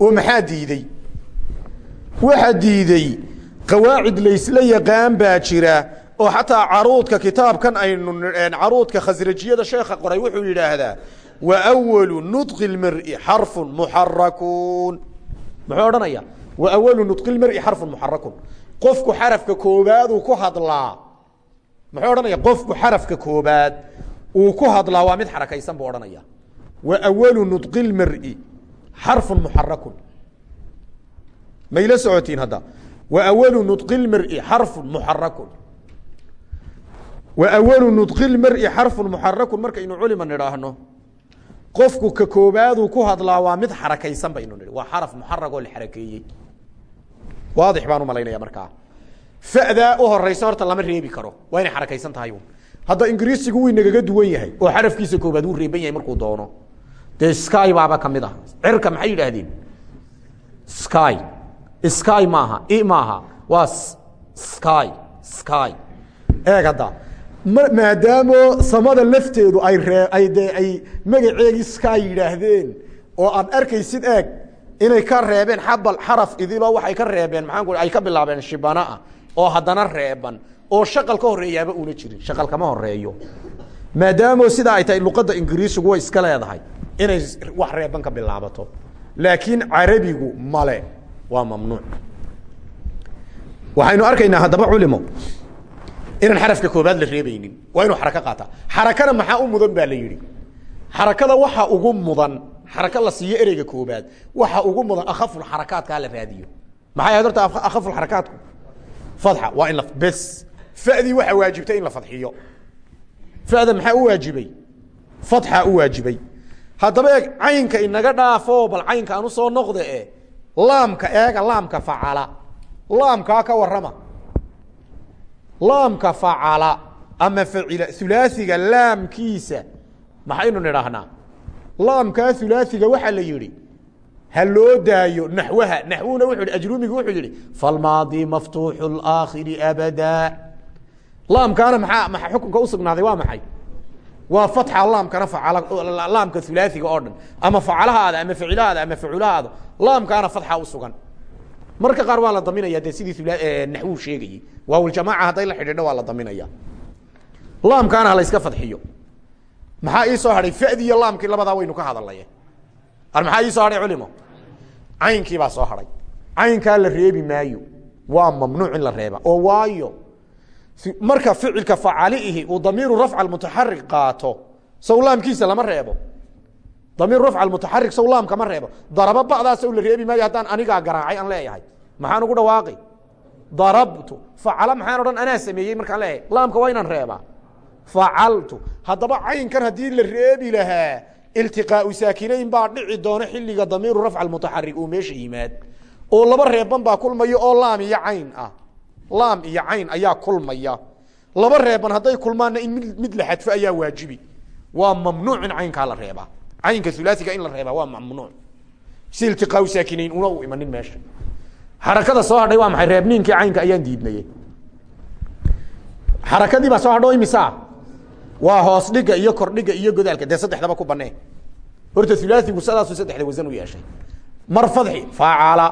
Speaker 1: oo maxaa diidey waxaa diidey qawaacid laysla yaqaan baa jira oo xataa caruudka kitaabkan aynu caruudka khasrajiyada sheekha qoray wuxuu yidhaahdaa wa walu nudqi lmari xarfun muxarakun muxuu odhanaya? Wa awalu nudqi lmari xarfun muxarakun qofku xarafka koobaaduu ku hadlaa muxuu odhanaya? Qofku xarafka koobaad uu ku hadlaa waa mid xarakaysan buu odhanaya. Wa awalu nudqi lmari xarfun muxarakun mayla socotiin hadda? Wa awalu nudqi lmari xarfun muxarakun wa awalu nudqi lmari xarfun muxarakun markaynu culima nidhaahno qofku ka koobaaduu ku hadlaa waa mid xarakaysan baynu nihi waa xaraf muxarag oo la xarakeeyey. Waadix baan u malaynaya markaa fadaa u horeysa horta lama reebi karo. Waa inay xarakaysan tahay. Hadda ingiriisigu wuu nagaga duwan yahay oo xarafkiisa koobaad dee sky baaba ka mid ah. Cirka maxay yidhaahdeen? Sky. Sky maaha i maaha. Waa sky sky. Eeg hadda. Maadaamo samada lafteedu ay ree ay magaceegii sky yidhaahdeen oo aad arkaysid eeg inay ka reebeen xabal xaraf idiloo waxay ka reebeen maxaan ku ay ka bilaabeen shibanaah oo haddana reeban oo shaqal ka horeeyaaba una jirin shaqal kama horeeyo maadaamo sidaa ay tahay luqadda ingiriisigu way iska leedahay inay wax reeban ka bilaabato. Laakiin carabigu male waa mamnuuc. Waxaynu arkaynaa haddaba culimo. Inaan xarafka koobaad la reebaynin waa inuu xarako qaata xarakana maxaa u mudan baa la yidhi. Xarakada waxa ugu mudan xarako la siiyo ereyga koobaad waxa ugu mudan akhafulxarakaatkaa la raadiyo. Maxay ahayd horta akhafulxarakaatku fadxa waa in la bes. Fadii waxaa waajibtay in la fadxiyo. Fada maxaa u waajibay? Fadxaa u waajibay haddaba eeg caynka inaga dhaafo bal caynka aan u soo noqda e laamka eega laamka facala. Laamkaa ka warrama. Laamka facala ama facila hulaasiga laamkiisa maxaynu nidhaahnaa? Laamkaa hulaasiga waxaa la yidhi ha loo daayo naxwaha. Naxwuhuna wuxu hi ajrumigu wuxuu yihi falmaadi maftuuxu laakhiri abada. Laamkaana maxaa maa xukunka usugnaaday waa maxay waa fatxa laamkana laamka hulaasiga oo dhan. Ama facalahaada ama facilahaada ama faculahaada laamkaana fatxa usugan marka qaar waa la daminaya de sidii naxwuu sheegayey waawljamaaca hadday la xidhiidho waa la daminaya. Laamkaana ha layska fadxiyo maxaa ii soo hadhay? Fadi iyo laamkii labadaa waynu ka hadalay maxaa ii soo hadhay culimo? Caynkii baa soo hadhay. Caynkaa la reebi maayo. Waa mamnuuc in la reeba. Oo waayo marka ficilka facaliihi uu damiiru rafca mutaxarik qaato saw laamkiisa lama reebo. Damiiru rafca mutaxarik saw laamka ma reebo. Daraba ba'daa saw la reebi maayo haddaan anigaa garaacay aan leeyahay. Maxaan ugu dhawaaqi darabtu facala maxaan odhan anaa sameeyey markaan leeyahay. Laamka waa inaan reebaa. Facaltu haddaba caynkan haddii la reebi lahaa iltiqaau saakinayn baa dhici doona xilliga damiiru rafca mutaxarik uu meesha yimaad. Oo laba reeban baa kulmaya oo laam iyo cayn ah laam iyo cayn ayaa kulmaya. Laba reeban hadday kulmaanna in mid la xadfo ayaa waajibi. Waa mamnuuc in caynkaa la reebaa caynka ulaasiga in la reebaa waa mamnuuc. Si iltiqaau saakinayn una u imanin meesha. Xarakada soo hadhay waa maxay? Reebniinkii caynka ayaan diidnaye xarakadii baa soo hadho imisa waa hoos dhiga iyo kordhiga iyo godaalka. Dee saddexdaba ku banee horta ulaasigu sadaasu saddexda wasan u yeeshay. Mar fadxi faacala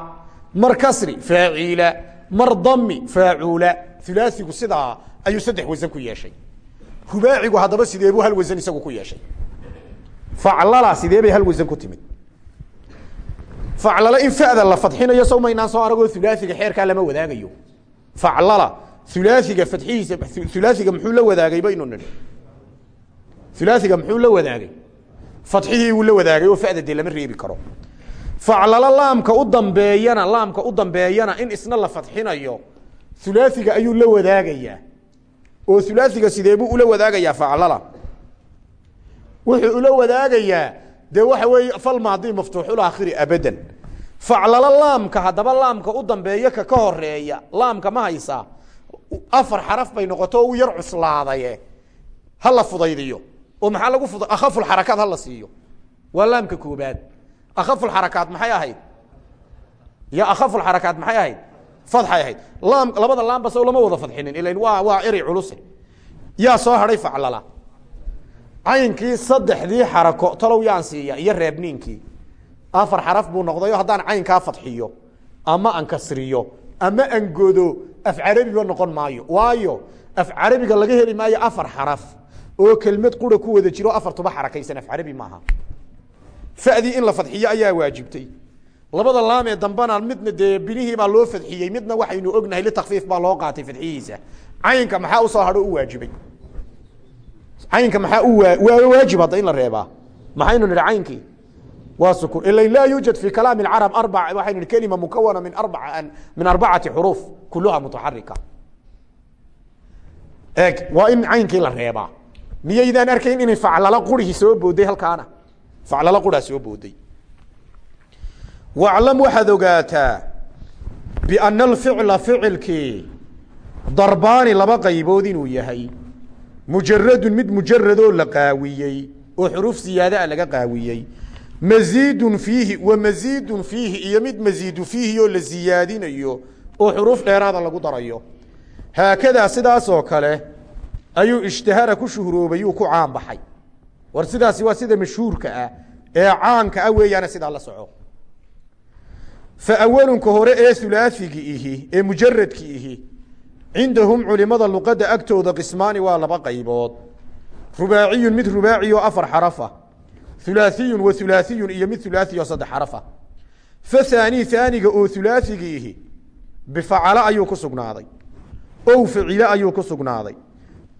Speaker 1: mar kasri faacila mar dami faacuula ulaasigu sidaa ayuu saddex wasan ku yeeshay. Rubaacigu haddaba sideebuu hal wasan isagu ku yeeshay? Faclala sidee bay hal wasan ku timid? Faclala in fada la fadxinayo sow soo aragoo ulaasiga xeerkaa lama wadaagayo. Faclala ulaasiga fadxihiisa ulaasiga muxuu la wadaagay baynu nidhi? Ulaasiga muxuu la wadaagay? Fadxihii wuu la wadaagay oo fada dee lama reebi karo faclala laamka u dambeeyana laamka u dambeeyana in isna la fadxinayo ulaasiga ayuu la wadaagayaa. Oo ulaasiga sideebuu ula wadaagayaa faclala? Wuxuu ula wadaagayaa dee waxa weeye falmaadi maftuuxulaakhiri abadan. Faclalo laamka haddaba laamka u dambeeyo ka ka horreeya laamka ma haysaa afar xaraf bay noqoto u yar cuslaadaye. Ha la fudaydiyo. Oo maxaa lagu fud akhafulxarakaad ha la siiyo. Waa laamka koobaad akhafulxarakaat maxay ahayd ya akhafulxarakaat maxay ahayd fadxay ahayd laam labada laamba sow lama wada fadxinin ilan waa waa erey culuse yaa soo hadhay faclala caynkii saddexdii xarako talow yaan siiya iyo reebniinkii afar xaraf buu noqdayo haddaan caynkaa fadxiyo ama an kasriyo ama an godo af carabiba noqon maayo waayo af carabiga laga heli maayo afar xaraf oo kelmad qura ku wada jiro afartuba xarakaysan af carabi maaha fadii in la fadxiyo ayaa waajibtay. Labada laam ee dambena midna dee binihii baa loo fadxiyey midna waxaynu ognahay litakfiif baa loo qaatay fadxihiisa caynka maxaa u soo hadho u waajibay? Caynka maxaa waa waa waajib hadda in la reebaa? Maxaynu nidhi caynkii waa sukun ila laa yuujad fi kalaam اcarab arba waxaynu nihi kelima mukawana min arba min arbacati xuruuf kuluha mutaxarika eeg waa in caynkii la reebaa. Miyaydaan arkayn inay faclalo qurihii soo booday halkaana faclalo quraa soo booday. Waclam waxaad ogaataa biana alficla ficilkii darbaani laba qaybood inuu yahay. Mujaradun mid mujaradoo la qaawiyey oo xuruuf ziyaadaa laga qaawiyey. Maziidun fiihi wa maziidun fiihi iyo mid maziidu fiihi oo la ziyaadinayo oo xuruuf dheeraada lagu darayo. Haakadaa sidaasoo kale ayuu ishtahara ku shuhroobayuu ku caan baxay war sidaasi waa sida mashhuurka ah ee caanka ah weeyaana sidaa la soco fa awalunka hore ee hulaafigi ihi ee mujaradki ihi cindahum culimada luqadda agtooda qismaani waa laba qaybood rubaaciyun mid rubaaci oo afar xarafa hulaaثiyun wa hulaaثiyun iyo mid hulaaثi oo saddex xarafa fa haani haaniga oo hulaaثigi ihi bifacalo ayuu ku sugnaaday ow facile ayuu ku sugnaaday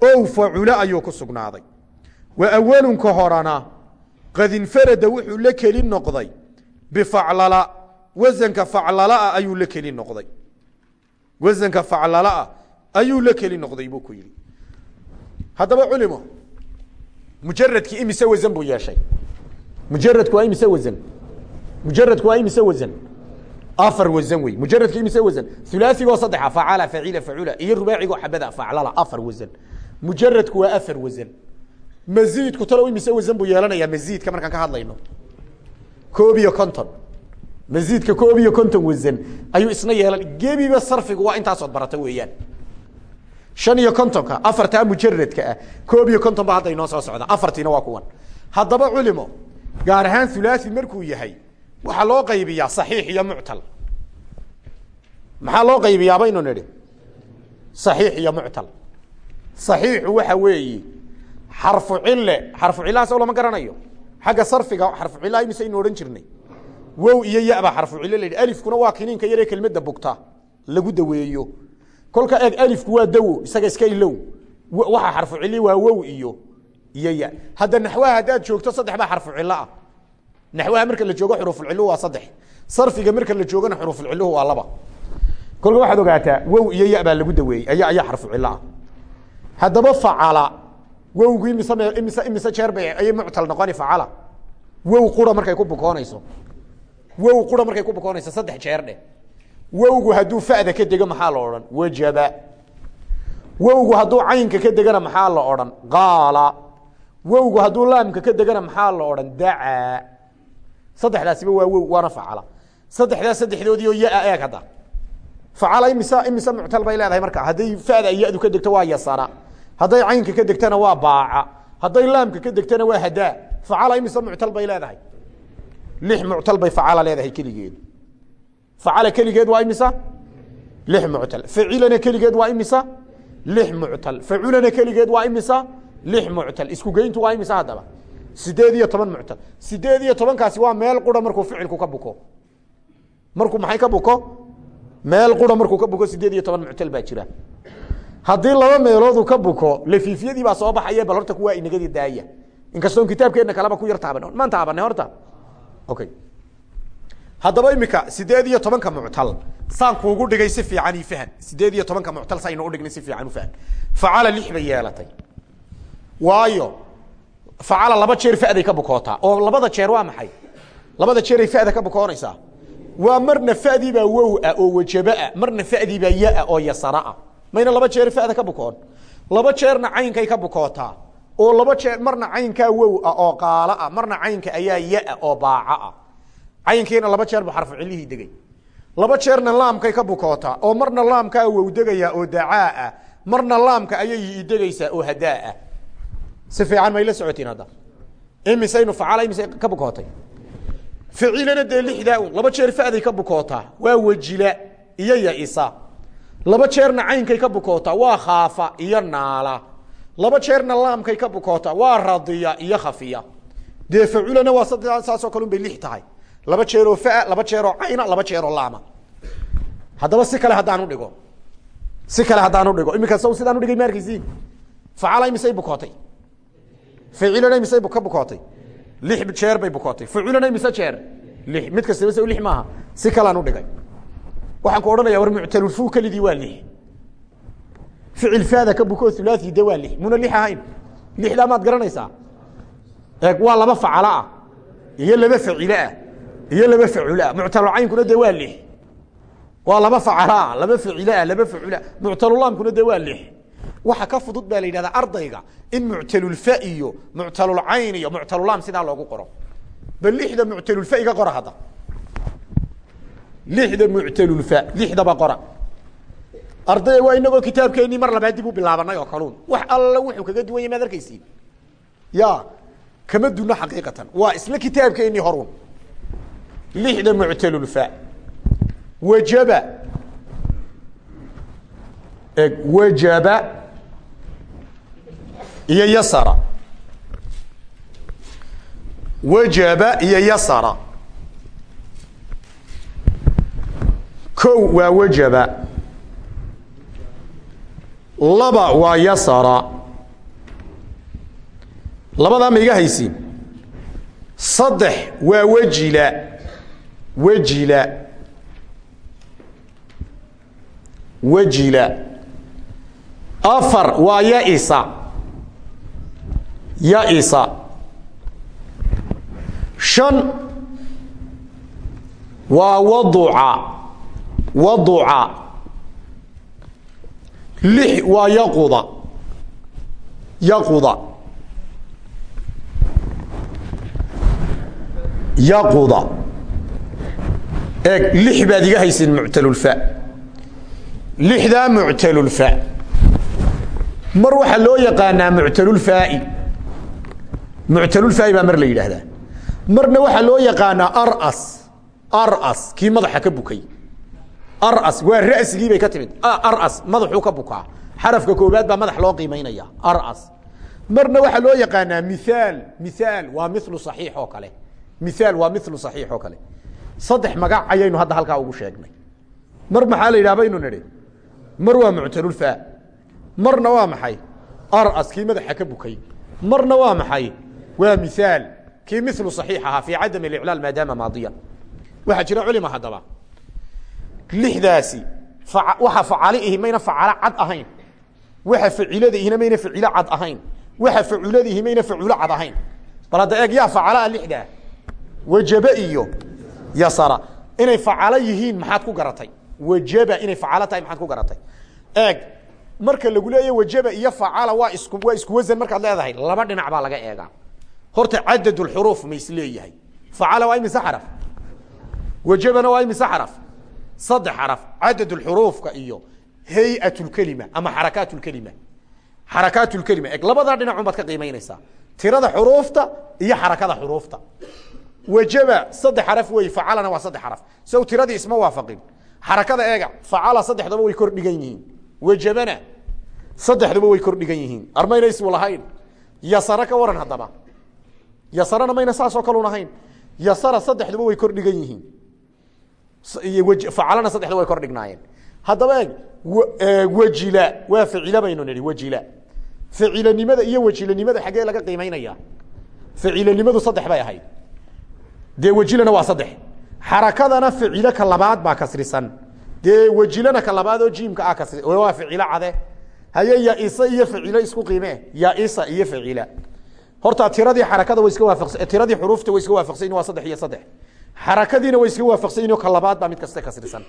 Speaker 1: ow facule ayuu ku sugnaaday wa awalunka horena qad infarada wuxuu la keli noqday. Bifaclala wasanka faclalaa ayuu la keli noqday. Wasanka faclalaa ayuu la keli noqday buu ku yihi haddaba culimo mujaradki imise wasan buu yeeshay. Mujaradku waa imise wasan mujaradku waa imise wasan afar wasan wey mujaradki imise wasan hulaaثigoo saddexa facala facila facula iyo rubaacigoo xabada faclala afar wasan mujaradku waa afar wasan maidku talow imise wasan buu yeelanayaa maidka markaan ka hadlayno. Koob iyo konton. Maidka koob iyo konton wasan ayuu isna yeelan. Gebiba sarfigu waa intaasood barata weeyaan. Shan iyo kontonka afartaa mujaradka ah koob iyo konton ba hadda inoo soo socda. Afartiina waa kuwan. Haddaba culimo gaar ahaan hulai markuu yahay waxaa loo qaybiyaa saxiix iyo muctal. Maxaa loo qaybiyaa baynu nidhi? Saxiix iyo muctal. Saxiixu waxa weeye xarfu cile xarfu cilahaas lama garanayo. Xagga sarfiga xarfu cilaha imise aynu odhan jirnay. Wow iyo ya baa xarfu cilo la yidhi. Alifkuna waa kiniinka yaree kelmadda bugta. Lagu daweeyo. Kolka eeg alifku waa dawo isaga iska ilow. Waxa xarfu cili waa wow iyo iyo ya. Hadda naxwaha haddaad joogto saddex baa xarfu cilo ah. Naxwaha marka la joogo xurufulciluhu waa saddex. Sarfiga marka la joogona xurufulciluhu waa laba. Kolka waxaad ogaataa wow iyo ya baa lagu daweeyey. Aya ayaa xarfu cilo ah. Haddaba facala wowgu imise imise jeer ayay muctal noqoni facala wow qura markay ku bukoonayso. Wow qura markay ku bukoonayso saddex jeer dheh wowgu hadduu fa'da ka dego maxaa la odhan? Wajaba. Wowgu hadduu caynka ka degana maxaa la odhan? Qaala. Wowgu hadduu laamka ka degana maxaa la odhan? Dacaa. Saddexdaasiba waa wow waana facala saddexdaas saddexdoodii oo yaa eeg hadda. Facala imise imise muctal bay leedahay marka. Hadday fa'da iyadu ka degto waa yasara hadday caynka ka degtana waa baaca. Hadday laamka ka degtana waa hadaa facala imise muctal bay leedahay? Lix muctal bay facala leedahay keligeed. Facala keligeed waa imisa lix muctal. Facilana keligeed waa imisa lix muctal. Faculana keligeed waa imisa lix muctal. Isku geyntu waa imisa haddaba? Sideed iyo toban muctal. Sideed iyo tobankaasi waa meel qura markuu ficilku ka buko. Markuu maxay ka buko? Meel qura markuu ka buko sideed iyo toban muctal baa jira haddii laba meeloodu ka buko lafiifyadii baa soo baxaye bal horta kuwaa inagadii daaya. Inkastoon kitaabkeenna kaleba ku yar taaban maan taabanay horta? Okay haddaba imika sideed iyo tobanka muctal. Saan kuugu dhigay si fiican ii fahan. Sideed iyo tobanka muctal saynu udhignay si fiican u fahan. Facala lix yeelatay. Waayo facala laba jeer faday ka bukootaa oo labada jeer waa maxay? Labada jeeray fada ka bukoonaysaa waa marna fadii baa wow ah oo wajabaa. Marna fadii baa yaa oo yasaraa mayna laba jeer fada ka bukoon. Laba jeerna caynkay ka bukootaa. Oo laba jeer marna caynkaa wow ah oo qaala ah marna caynka ayaa yaa oo baaca ah caynkiina laba jeer bu xarfu cilihii degay. Laba jeerna laamkay ka bukootaa oo marna laamkaa wow degayaa oo dacaa ah marna laamka ayay idegaysaa oo hadaa ah si fiican may la socotiin hadda. Imisaynu facala imise ka bukootay. Ficilana dee lixdaa un laba jeer faday ka bukootaa. Waa wejila iyo yaisa laba jeerna caynkay ka bukootaa waa khaafa iyo naala. Laba jeerna laamkay ka bukootaa waa radiya iyo khafiya. Dee waa saddex saasoo bay lix tahay. Laba jeeroo faa laba jeeroo cayna laba jeeroo laama. Haddaba si kale haddaan udhigo si kale haddaan udhigo iminka saw sidaan udhigay ma arkeysiin facala imisay bukootay? Ficilana imisay ka bukootay? Lix jeer bay bukootay. Ficilana imise jeer? Lix. Mid kastaba se lix maaha. Si kalaan udhigay waxaan ku odhanaya war muctalulfu kelidii waa lix ficil faada ka buko hulaaثi de waa lix muna lix ahayn. Lixdaa maad garanaysaa. Eeg waa laba facalo ah. Iyo laba facilo ah. Iyo laba faculo ah. Muctalulcaynkuna de waa lix waa laba facalo ah. Laba facilo ah. Laba facula muctalulaamkuna de waa lix waxa ka fudud baa la yidhahdaa ardayga in muctalulfa iyo muctalulcayn iyo muctalulaam sidaa loogu qoro. Bal lixda muctalulfa iga qora hadda lixda muctalulfa lixdaba qora ardaya waa inagoo kitaabkeenii mar labaad dib u bilaabanay oo kaluun wax alla wuxuu kaga duwan yahy maad arkaysiin ya kama duno xaqiiqatan waa isla kitaabkeenii horun lixda muctalulfa wajaba eg wajaba iyo wajaba iyo yasara kow waa wajaba laba waa yasara. Labadaa ma iga haysiin saddex waa wejila wejila wejila afar waa yaisa. Yaisa. Shan waa waduca waduca. Lix waa yaquda. Yaquda. Yaquda. Eeg lix baad iga haysin muctalulfa lixdaa muctalulfa mar waxaa loo yaqaanaa muctalulfaai muctalulfaai baa mar la marna waxaa loo yaqaanaa aras. Aras kii madaxa ka bukay aras waa ra'sigii bay ka timid. Aras madaxuu ka bukaa. Xarafka koobaad baa madax loo qiimaynaya aras. Marna waxaa loo yaqaanaa miaal miaal waa milu saxiix oo kale. Miaal waa milu saxiix oo kale. Saddex magac ayaynu hadda halkaa ugu sheegnay. Mar maxaa la yidhaha baynu nidhi? Mar waa muctalulfa marna waa maxay? Aras kii madaxa ka bukay. Marna waa maxay? Waa miaal kii milu صaxiix ahaa fii cadam اiclaal maadaama maadiya. Waxaa jira culima haddaba lixdaasi waxa facaliihi mayna facalo cad ahayn. Waxa faciladiihina mayna facilo cad ahayn. Waxa faculadiihi mayna faculo cad ahayn. Bal eeg yaa facalaa lixdaa wajaba iyo yasara. Inay facalo yihiin maxaad ku garatay. Wajaba inay facalo tahay maxaad ku garatay. Eeg marka lagu leeya wajaba iyo facala waa isku waa isku wasan markaad leedahay. Laba dhinac baa laga eegaa. Horta cadad xuruuf ma is leeyahay facala waa imise xaraf? Wajabana waa imise xaraf saddex xaraf cadad xuruufka iyo hayat lkelima ama xarakaat lkelima xarakaat lkelima eg labadaa dhinacun baad ka qiimaynaysaa. Tirada xuruufta iyo xarakada xuruufta. Wajaba saddex xaraf wey facalana waa saddex xaraf. Sow tiradii isma waafaqin. Xarakada eega facala saddexdaba way kor dhigan yihiin. Wajabana saddexduba way kor dhigan yihiin. Armayna ismu lahayn. Yasara ka waran haddaba. Yasarana mayna saasoo kalun ahayn yasara saddexduba way kor dhigan yihiin facalana saddexduba way kor dhignaayeen. Haddaba eeg wajila waa ficila baynu nihi wajila ficilanimada iyo wajilanimada xaggee laga qiimaynaya ficilanimadu saddex bay ahayd. Dee wajilana waa saddex. Xarakadana ficilo ka labaad baa kasrisan. Dee wajilana ka labaad oo jiimka ah kasri waa ficilo cade. Haye yaisa iyo ficilo isku qiime. Yaisa iyo ficila. Horta tiradii xarakada way iska waafaqsan tiradii xuruufta way iska waafaqsan waa saddex iyo saddex xarakadiina way iska waafaqsan yihiin o ka labaad baa mid kaste kasrisan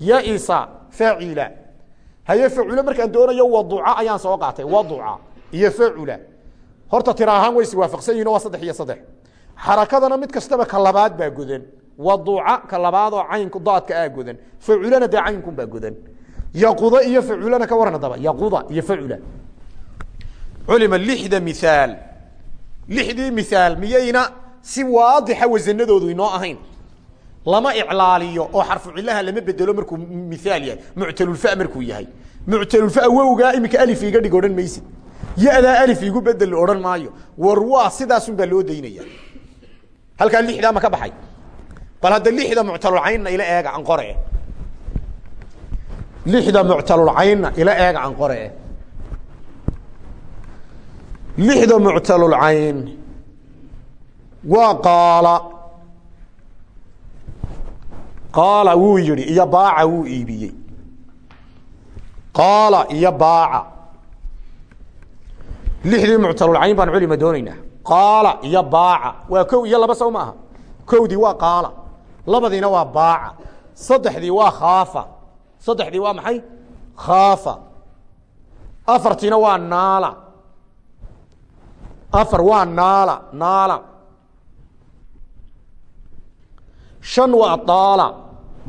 Speaker 1: yaisa faacila haye facula markaan doonayo waduca ayaan soo qaatay waduca iyo facula horta tira ahaan way iswaafaqsan yihiin waa saddex iyo saddex. Xarakadana mid kastaba ka labaad baa godan. Waduca ka labaad oo caynku daadka aa godan. Faculana dee caynkun baa godan. Yaquda iyo faculana ka waran hadaba yaquda iyo facula culima lixda miaal lixdii miaal miyayna si waadixa wasanadoodu inoo ahayn lama iclaaliyo oo xarfu cilaha lama bedelo markuu miaal yahay muctalulfa markuu yahay. Muctalulfa wowgaa iminka alif iga dhig odhan maysid. Yadaa alif igu bedel odhan maayo. War waa sidaasun baa loo daynaya. Halkaa lixdaa ma ka baxay. Bal hadda lixda muctalulcaynna ila eega an lixda muctalulcaynna ila eega an lixda muctalulcayn waa qaala. Qaala wuu yihi iyo baaca wuu iibiyey. Qaala iyo baaca. Lixdii muctalulcayn baan culima doonaynaa. Qaala iyo baaca. Waa kow iyo laba sow ma aha. Kowdii waa qaala labadiina waa baaca. Saddexdii waa khaafa. Saddexdii waa maxay? Khaafa. Afartiina waa naala. Afar shan waa daala.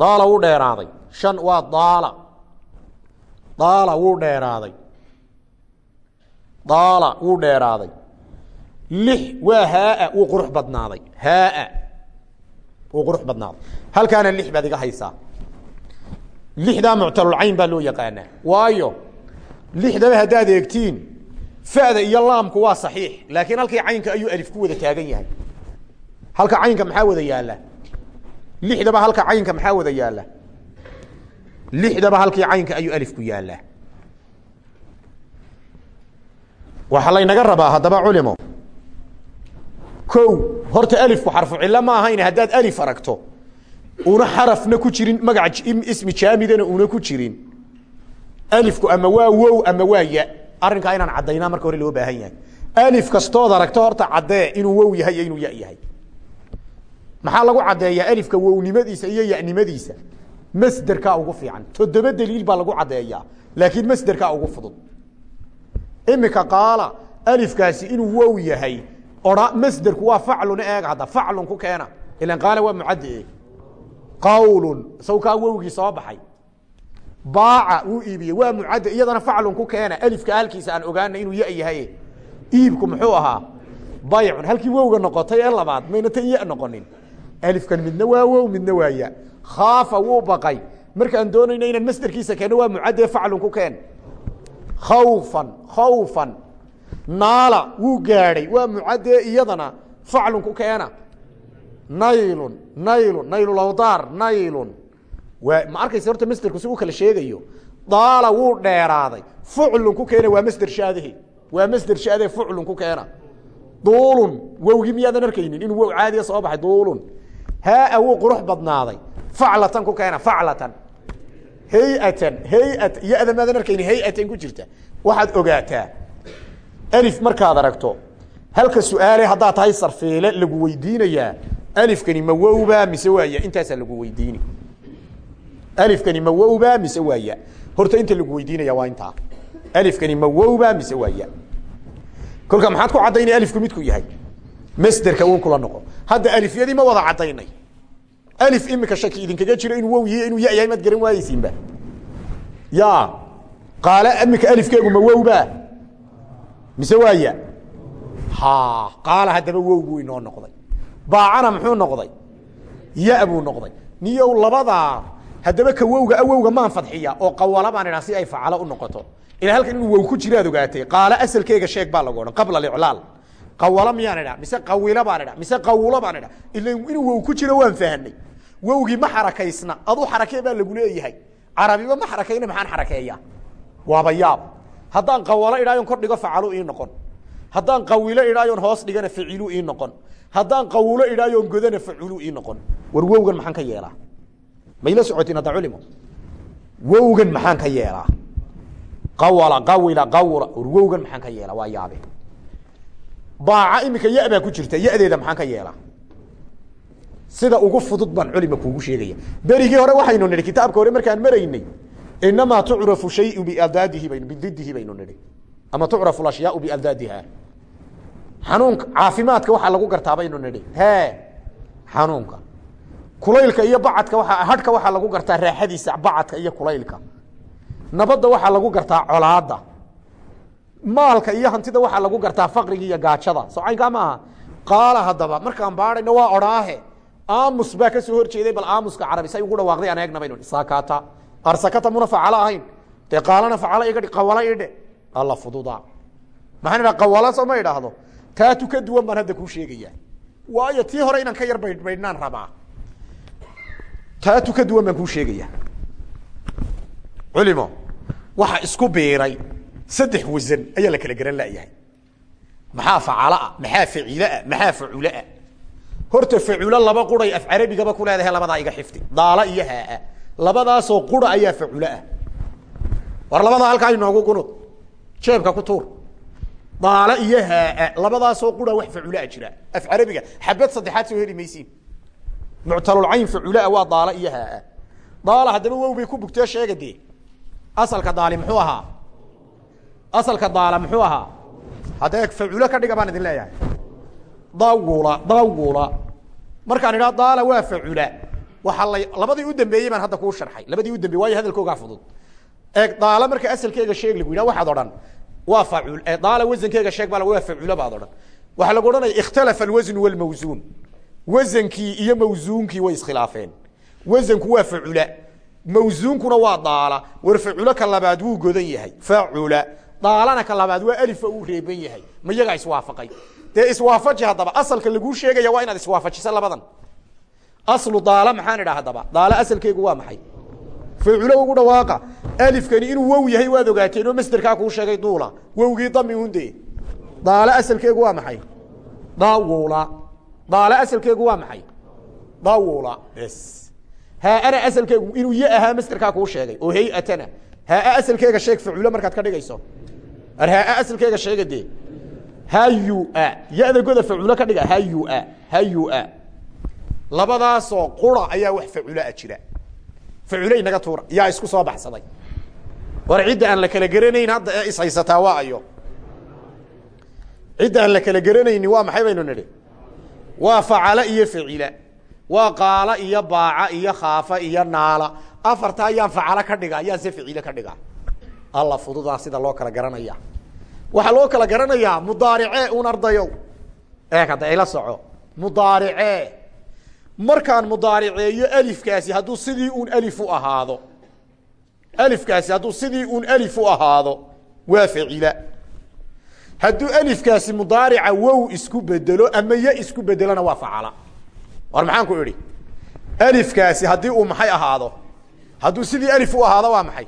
Speaker 1: Daala wuu dheeraaday. Shan waa daala. Daala wuu dheeraaday. Daala wuu dheeraaday. Lix waa haaa wuu qurux badnaaday. Haaa wuu qurux badnaaday. Halkaana lix baad iga haysaa. Lixdaa muctalulcayn baa loo yaqaanaa. Waayo lixdaba haddaad eegtiin fa'da iyo laamku waa saxiix. Laakiin halkii caynka ayuu alif ku wada taagan yahay. Halka caynka maxaa wada yaalla lixdaba halka caynka maxaa wada yaalla? Lixdaba halkii caynka ayuu alifku yaallaa. Waxaa laynaga rabaa haddaba culimo. Kow horta alifku xarfu cillo ma ahayn haddaad alif aragto. Una xarafna ku jirin magaca ismi jaamidana una ku jirin. Alifku ama waa wow ama waa ya arrinkaa inaan caddaynaa marka hore loo baahan yahay. Alif kastood aragto horta caddee inuu wow yahay iyo inuu ya yahay maxaa lagu caddeeyaa alifka wownimadiisa iyo yanimadiisa masderkaa ugu fiican. Toddoba daliil baa lagu caddeeyaa laakiin masderkaa ugu fudud. Imika qaala alifkaasi inuu wow yahay. Ora masderku waa faclun eeg hadda faclun ku keena. Ilan qaala waa mucaddi. Qawlun sawkaa wowgii soo baxay. Baaca wuu iibiyey waa mucadde iyadana faclun ku keena. Alifka halkiisa aan ogaana inuu ya yahay. Iibku muxuu ahaa baycun halkii wowga noqotay ee labaad mayna tan ya noqonin alifkan midna waa wow midna waa ya khaafa wuu baqay. Markaan doonayno inaan masderkiisa keeno waa mucadde faclun ku keen. Khawfan khawfan. Naala wuu gaadhay. Waa mucadde iyadana faclun ku keena. Naylun naylun naylulawdaar naylun. Waa ma arkaysa horta masderku si u kala sheegayo. Daala wuu dheeraaday. Fuclun ku keena waa masder shaadahe waa masder shaadahe fuclun ku keena. Duulun wowgii miyaadan arkaynin? Inuu wow caadiya soo baxay duulun haaa wuu qurux badnaaday. Faclatan ku keena faclatan. Hayatan hayat ya-da maadan arkaynin hayatan ku jirta. Waxaad ogaataa. Alif markaad aragto halka su'aale haddaad tahay sarfiile lagu weydiinayaa alifkani ma wowba mise waaya intaasaa lagu weydiini. Alifkani ma wowba mise waaya horta inta lagu weydiinaya waa intaa. Alifkani ma wowba mise waaya kolka maxaad ku caddaynay alifku midku yahay masderka un kula noqo. Hadda alifyadii ma wada caddaynay. Alif imika shaki idinkaga jiro inuu wow yihi inuu ya yahay maad garan waayeysiinba. Ya qaale imika alifkeegu ma wowba mise waaya ha qaala haddaba wow buu inoo noqday. Baacana muxuu noqday? Ya buu noqday. Niyow labadaa haddaba ka wowga awowga maan fadxiya oo qawala baan idhaa si ay facalo u noqoto. Ilaa halkan inuu wow ku jiraad ogaatay qaala asalkeega sheeg baa lagu odhan qabla aliclaal qawalo miyaan idhaa mise qawilo baan idhaa mise qawulo baan idhaa ila inuu wow ku jiro waan fahanay. Wowgii ma xarakaysna. Adu xarakee baa lagu leeyahay. Carabiba ma xarakayna maxaan xarakeeya waaba yaab. Haddaan qawalo idhaayon kor dhigo facalu ii noqon. Haddaan qawilo idhaayon hoos dhigana facilu ii noqon. Haddaan qawulo idhaayon godana faculu ii noqon. War wowgan maxaan ka yeelaa? Mayla socotiin hadda culimo wowgan maxaan ka yeelaa? Qawala qawila qawla war wowgan maxaan ka yeelaa? Waa yaabe baaca iminka ya baa ku jirta yadeeda maxaan ka yeelaa. Sida ugu fudud baan culima kuugu sheegaya. Berigii hore waxaynu nidhi kitaabka hore markaan maraynay inamaa tucrafu shayu biadaadihi baynu bididihi baynu nidhi. Ama tucrafu ashyaau biadaadiha. Xanuunka caafimaadka waxaa lagu gartaa baynu nidhi. He xanuunka. Kulaylka iyo bacadka waa hadhka waxaa lagu gartaa raaxadiisa bacadka iyo kulaylka. Nabadda waxaa lagu gartaa colaada maalka iyo hantida waxaa lagu gartaa faqriga iyo gaajada. Socaynkaa maaha? Qaala haddaba markaan baadhayno waa odhaahe aamus baa ka soo bal aamuska carabi say ugu dhawaaqday aan eegna baynu sakata arsakata muna facalo ahayn. Dee qaalana facalo iga qawala idhe alla fududa maxaan idhaha qawala soo ma idhaahdo? Taatu ka duwan baan hadda kuu sheegaya waayo tii hore inaan ka yar baydh rabaa. Taatu ka duwan baan kuu sheegaya culimo waxa isku biiray saddex wasan ayaa la kala garan layahay maxaa facalaa maxaa faciileah maxaa faculeah horta faculo laba quray af carabigaba ku leedahay labadaa iga xifdi daala iyo haaa labadaasoo qura ayaa faculoah war labadaa halkaa inoogu gunud jeebka ku tuur. Daala iyo haaa labadaasoo qura wax facula jira. Af carabiga xabad saddexaad soo heli maysiin. Muctalulcayn facula waa daala iyo haaa daala haddaba wow bay ku bugtee sheega asalka daali muxuu ahaa asalka daala muxuu ahaa? Hadda faculo ka dhiga baan idin leeyahay. Dawula dawula markaan idhaha daala waa facula waxaa la labadii u dambeeyey baan hadda kuu sharxay. Labadii u dambey waayo hadalkoogaa fudud. Eeg daala marka asalkeega sheeg lagu yidhaha waxaad odhan waa facul. Daala wasankeega sheeg baa waa faculo baad odhan. Waxaa lagu odhanaya ikhtalafa alwasnu walmawsuun wasankii iyo mawsuunkii way iskhilaafeen. Wasanku waa facula mawsuunkuna waa daala. War faculo ka labaad wuu godan yahay. Facula daalana labaad waa alifa uu reeban yahay. Ma yagaa iswaafaqay. Dee iswaafaji haddaba asalka laguu sheegaya waa inaad iswaafajiso labadan. Aslu daala maxaan idhaa haddaba? Daala asalkeegu waa maxay? Faculo ugu dhawaaqa. Alifkani inuu wow yahay waad ogaateen oo masderkaa kuu sheegay duula. Wowgii dami unde daala asalkeegu waa maxay? Dawula daala asalkeegu waa maxay? Dawula bes haaana asalkeegu inuu ye ahaa masderkaa kuu sheegay. Oo hayatana haaa asalkeega sheeg faculo markaad ka dhigayso ar haaa asalkeega sheega dee. Hayua ya-da goda faculo ka dhiga hayua hayua labadaasoo qura ayaa wax faculoa jira. Facule inaga tuura yaa isku soo baxsaday. War cidda aan la kala geranayn hadda ee ishaysataa waa ayo. Cidda aan la kala geranayni waa maxay baynu nidhi? Waa facala iyo facila waa qaala iyo baaca iyo khaafa iyo naala. Afarta ayaan facalo ka dhiga ayaan se ficile ka dhiga alla fududaa sida loo kala garanaya waxaa loo kala garanayaa mudaaricee un ardayow. Eeg hadda ila soco. Mudaaricee markaan mudaariceeyo alifkaasi hadduu sidii un alif u ahaado. Alifkaasi hadduu sidii un alif u ahaado waa facila hadduu alifkaasi mudaarica wow isku bedelo ama ye isku bedelona waa facala war maxaan ku idhi? Alifkaasi haddii uu maxay ahaado? Hadduu sidii alif u ahaado waa maxay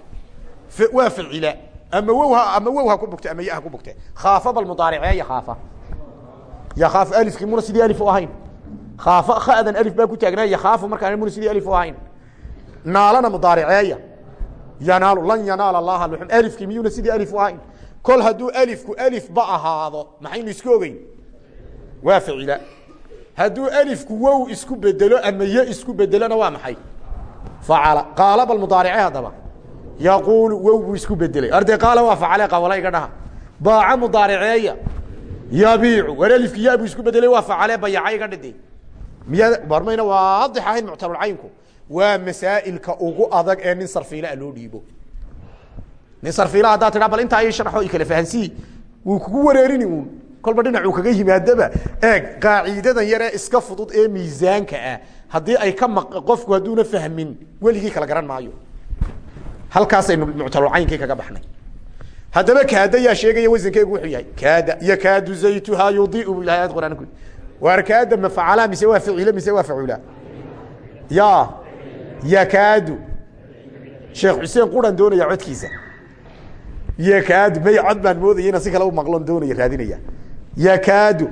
Speaker 1: waa facila ama wow ama wow ha ku bugte ama ya ha ku bugte khaafa bal mudaariceeya khaafa? Ya khaaf alifkii muna sidii alif u ahayn. Khaafa khadan alif baa ku taagnaa yakhaafu markaan muna sidii alif u ahayn. Naalana mudaariceeya yanaalu lan yanaala allaha luxum alifkii miyuuna sidii alif u ahayn? Kol hadduu alifku alif ba ahaado maxaynu isku ogeyn? Waa facila hadduu alifku wow isku bedelo ama ye isku bedelona waa maxay? Facala qaala bal mudaarice haddaba yaquulu wow buu isku bedelay arday qaala waa facale qawala iga dhaha baaca mudaariceeya yabiicu war alifki ya buu isku bedelay waa facale bayaca iga dhide miyaa barmayna waadix ahayn muctamalcaynku waa masaa'ilka ugu adag ee nin sarfiilaa loo dhiibo nin sarfiila haddaa tidhaa bal intaa ii sharxo i kala fahansii wuu kugu wareerini uun kolba dhinacuu kaga yimaadaba eeg qaaciidadan yaree iska fudud ee miisaanka ah haddii ay ka maq qofku hadduuna fahmin weligii kala garan maayo halkaasaynu muctalulcaynkii kaga baxnay. Haddaba kaada yaa sheegaya wasankeegu wuxuu yahay kaada yakaadu zaytuhaa yudiu bu ilahay aad quraan ku waar kaada ma facala mise waa ficile mise waa facula ya yakaadu sheekh xuseen quran doonaya codkiisa. Yakaadu may cod baan moodaya inaan si kale u maqlon doonaya raadinaya. Yakaadu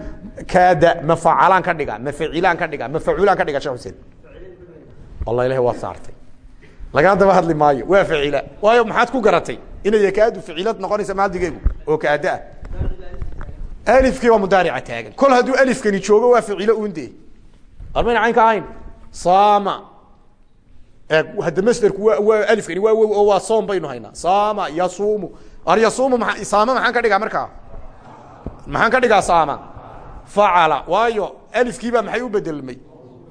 Speaker 1: kaada ma facalaan ka dhiga ma facilaan ka dhiga ma faculaan ka dhiga sheekh xuseen. Allah ilahi waa saartay lagaa daba hadli maayo. Waa facila waayo maxaad ku garatay? Inay yakaadu ficilad noqonaysa maaldigeegu oo kaada ah alifkii waa mudaarica taagan. Kol hadduu alifkani joogo waa ficilo unde armayna caynka ahayn. Saama. Hadda masderku waa waa alifkani waa wow oo waa soom baynu haynaa. Saama yasuumu. Ar yasuumu maa saama maxaan ka dhigaa markaa maxaan ka dhigaa saama? Facala. Waayo alifkiibaa maxay u bedelmay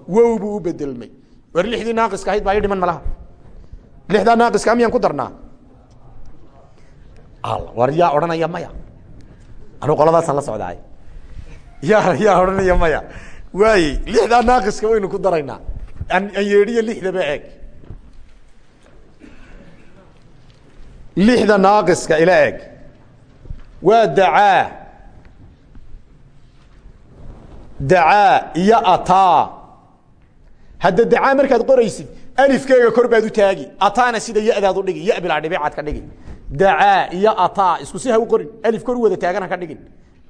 Speaker 1: wow buu u bedelmay war lixdii naaqiska ahayd baa i dhiman malaha lixdaa naaqiska miyaan ku darnaa? War yaa odhanaya maya. Anu qoladaasaan la socdaay ya yaa odhanaya maya. Waaye lixdaa naaqiska waynu ku daraynaa. An an yeedhiyo lixdaba eeg. Lixda naaqiska ila eg waa dacaa. Dacaa iyo ataa. Hadda dacaa markaad qoraysid alifkeega kor baad u taagi. Ataana sida yadaad u dhigi ya bilaa dhibicaad ka dhigi. Dacaa iyo ataa isku si ha u qorin. Alif kor u wada taagan ha ka dhigin.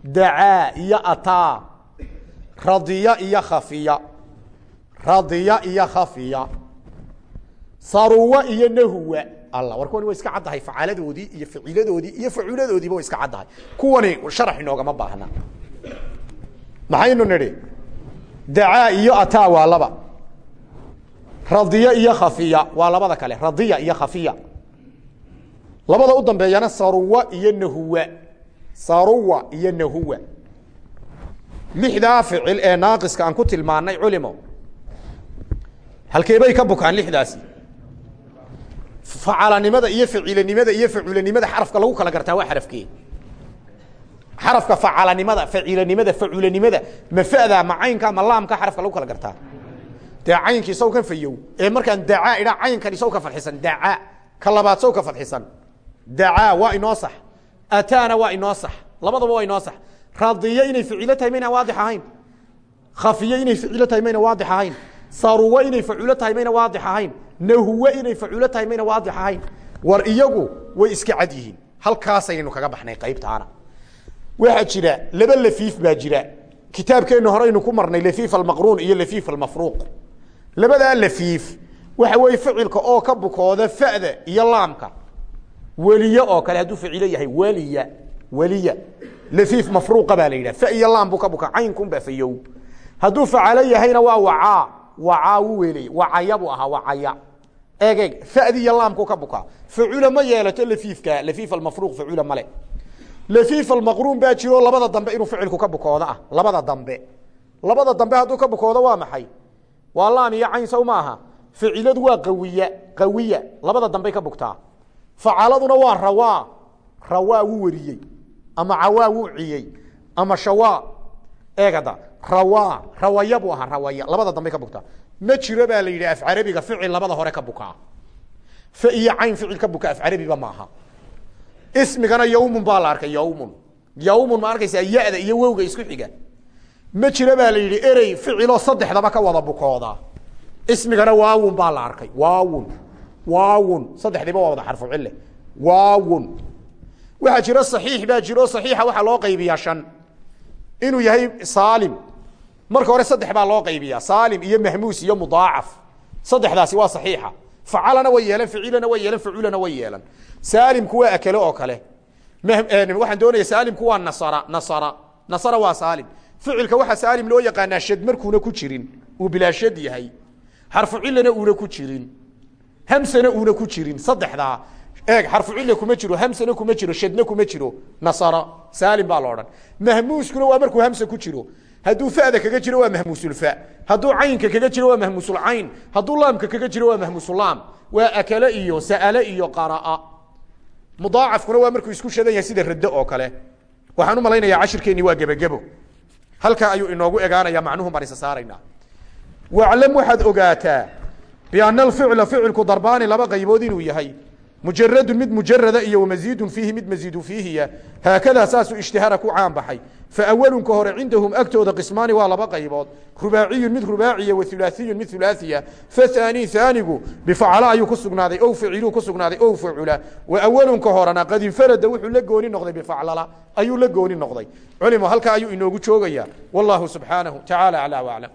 Speaker 1: Dacaa iyo ataa. Radiya iyo khafiya. Radiya iyo khafiya. Saruwa iyo nahuwa. Alla war kuwani way iska caddahay facaaladoodii iyo faciiladoodii iyo facuuladoodiiba way iska caddahay. Kuwani sharax inoogama baahna. Maxaynu nidhi? Dacaa iyo ataa waa laba radiya iyo khafiya. Waa labada kale. Radiya iyo khafiya. Labada u dambeeyana saruwa iyo nahuwa. Saruwa iyo nahuwa. Lixdaa ficil ee naaqiska aan ku tilmaanay culimo. Halkeebay ka bukaan lixdaasi? Facalanimada iyo faciilanimada iyo facuulanimada xarafka lagu kala gartaa waa xarafkee? Xarafka facalanimada faciilanimada facuulanimada ma fada ma caynka ma laamka xarafka lagu kala gartaa dee caynkii saw kan fayow. Ee markaan dacaa idha caynkan isaw ka fadxisan. Dacaa. Ka labaad saw ka fadxisan. Dacaa waa inoo ataana waa inoo labadaba waa inoo sax. Inay ficilo mayna waadix ahayn. Inay ficilo mayna waadix ahayn. Inay facuulo mayna waadix ahayn. Inay facuulo mayna waadix war iyagu way iska cad yihiin. Halkaasaynu kaga baxnay qaybtaana waxaa jira laba lafiif baa jira. Kitaabkeenna horeynu ku marnay lafiif almaqruun iyo lafiif almafruuq labadaa lafiif waxa weeye ficilka oo ka bukooda fa'da iyo laamka. Weliye oo kale hadduu ficilo yahay weliya weliya. Lafiif mafruuqa baa la yidhaha fa iyo laam buu ka bukaa caynkun baa fayow. Hadduu facalo yahayna waa wacaa wacaa wuu weelay wacaya buu ahaa wacaya. Eeg fadi iyo laamku ka bukaa. Facula ma yeelato lafiifka lafiif almafruuq facula male lafiif almaqruun baa jiro labada dambe inuu ficilku ka bukoodo ah labada dambe. Labada dambe hadduu ka bukoodo waa maxay waa laam iyo cayn saw maaha. Ficiladu waa qawiya qawiya. Labada dambey ka bugtaa facaladuna waa rawaa. Rawaa wuu weriyey ama cawaa wuu ciyey ama shawaa. Eegada rawaa rawaya buu ahaa rawaya. Labada dambe ka bugtaa ma jiro baa la yidhi af carabiga ficil labada hore ka bukaa. Fa iyo cayn ficil ka buka af carabiba maaha ismigana yawmun baa la arkay yawmun. Yawmun ma arkaysaa ya-da iyo wowga isku xiga ma jiro baa la yidhi erey ficiloo saddexdaba ka wada bukooda. Ismigana waawun baa la arkay. Waawun. Waawun. Saddexdiiba waa wada xarfu waawun. Waxaa jiro saxiix baa jiro saxiixa waxaa loo qaybiyaa shan. Inuu yahay saalim. Marka hore saddex baa loo qaybiyaa. Saalim iyo mahmuus iyo mudaacaf. Saddexdaasi waa saxiixa. Facalana way yeelan ficilana way yeelan facuulana way yeelan. Saalimku waa akale oo kale. Waxaan doonaya saalimku waa nasara. Nasara. Nasara waa saalim ficilka waxaa saalim loo yaqaanaa shad markuuna ku jirin uu bilaa yahay. Xarfu uuna ku jirin. Hamsana uuna ku jirin. Saddexdaa eeg xarfu kuma jiro hamsana kuma jiro shadna kuma jiro. Nasara saalim baa lo odhan. Mahmuuskuna waa markuu hamsa ku jiro. Hadduu fada kaga jiro waa mahmuusulfa hadduu caynka kaga jiro waa mahmuusulcayn hadduu laamka kaga jiro waa mahmuusulaam waa akale iyo sa'ale iyo qaraa. Mudaacafkuna waa markuu isku shadan yahay sida raddo oo kale. Waxaan u malaynayaa cashirkeenni waa gebagebo halkaa ayuu inoogu egaanaya macnuhu baan isa saaraynaa waclam waxaad ogaataa biana alficla ficilku darbaani laba qaybood inuu yahay mujaradun mid mujarada iyo wamaziidun fiihi mid maziidu fiihiya haakadaa saasuu ishtihara ku caan baxay faawalunka hore cindahum agtooda qismaani waa laba qaybood rubaaciyun mid rubaaciya waulaasiyun mid ulaasiya fahaani haanigu bifacala ayuu ku sugnaaday ow ficiluu ku sugnaaday ow facula waawalunka horena qad infarada wuxuu la gooni noqday bifaclala ayuu la gooni noqday culimo halkaa ayuu inoogu joogayaa wallahu subxaanahu tacaala aclaa waclam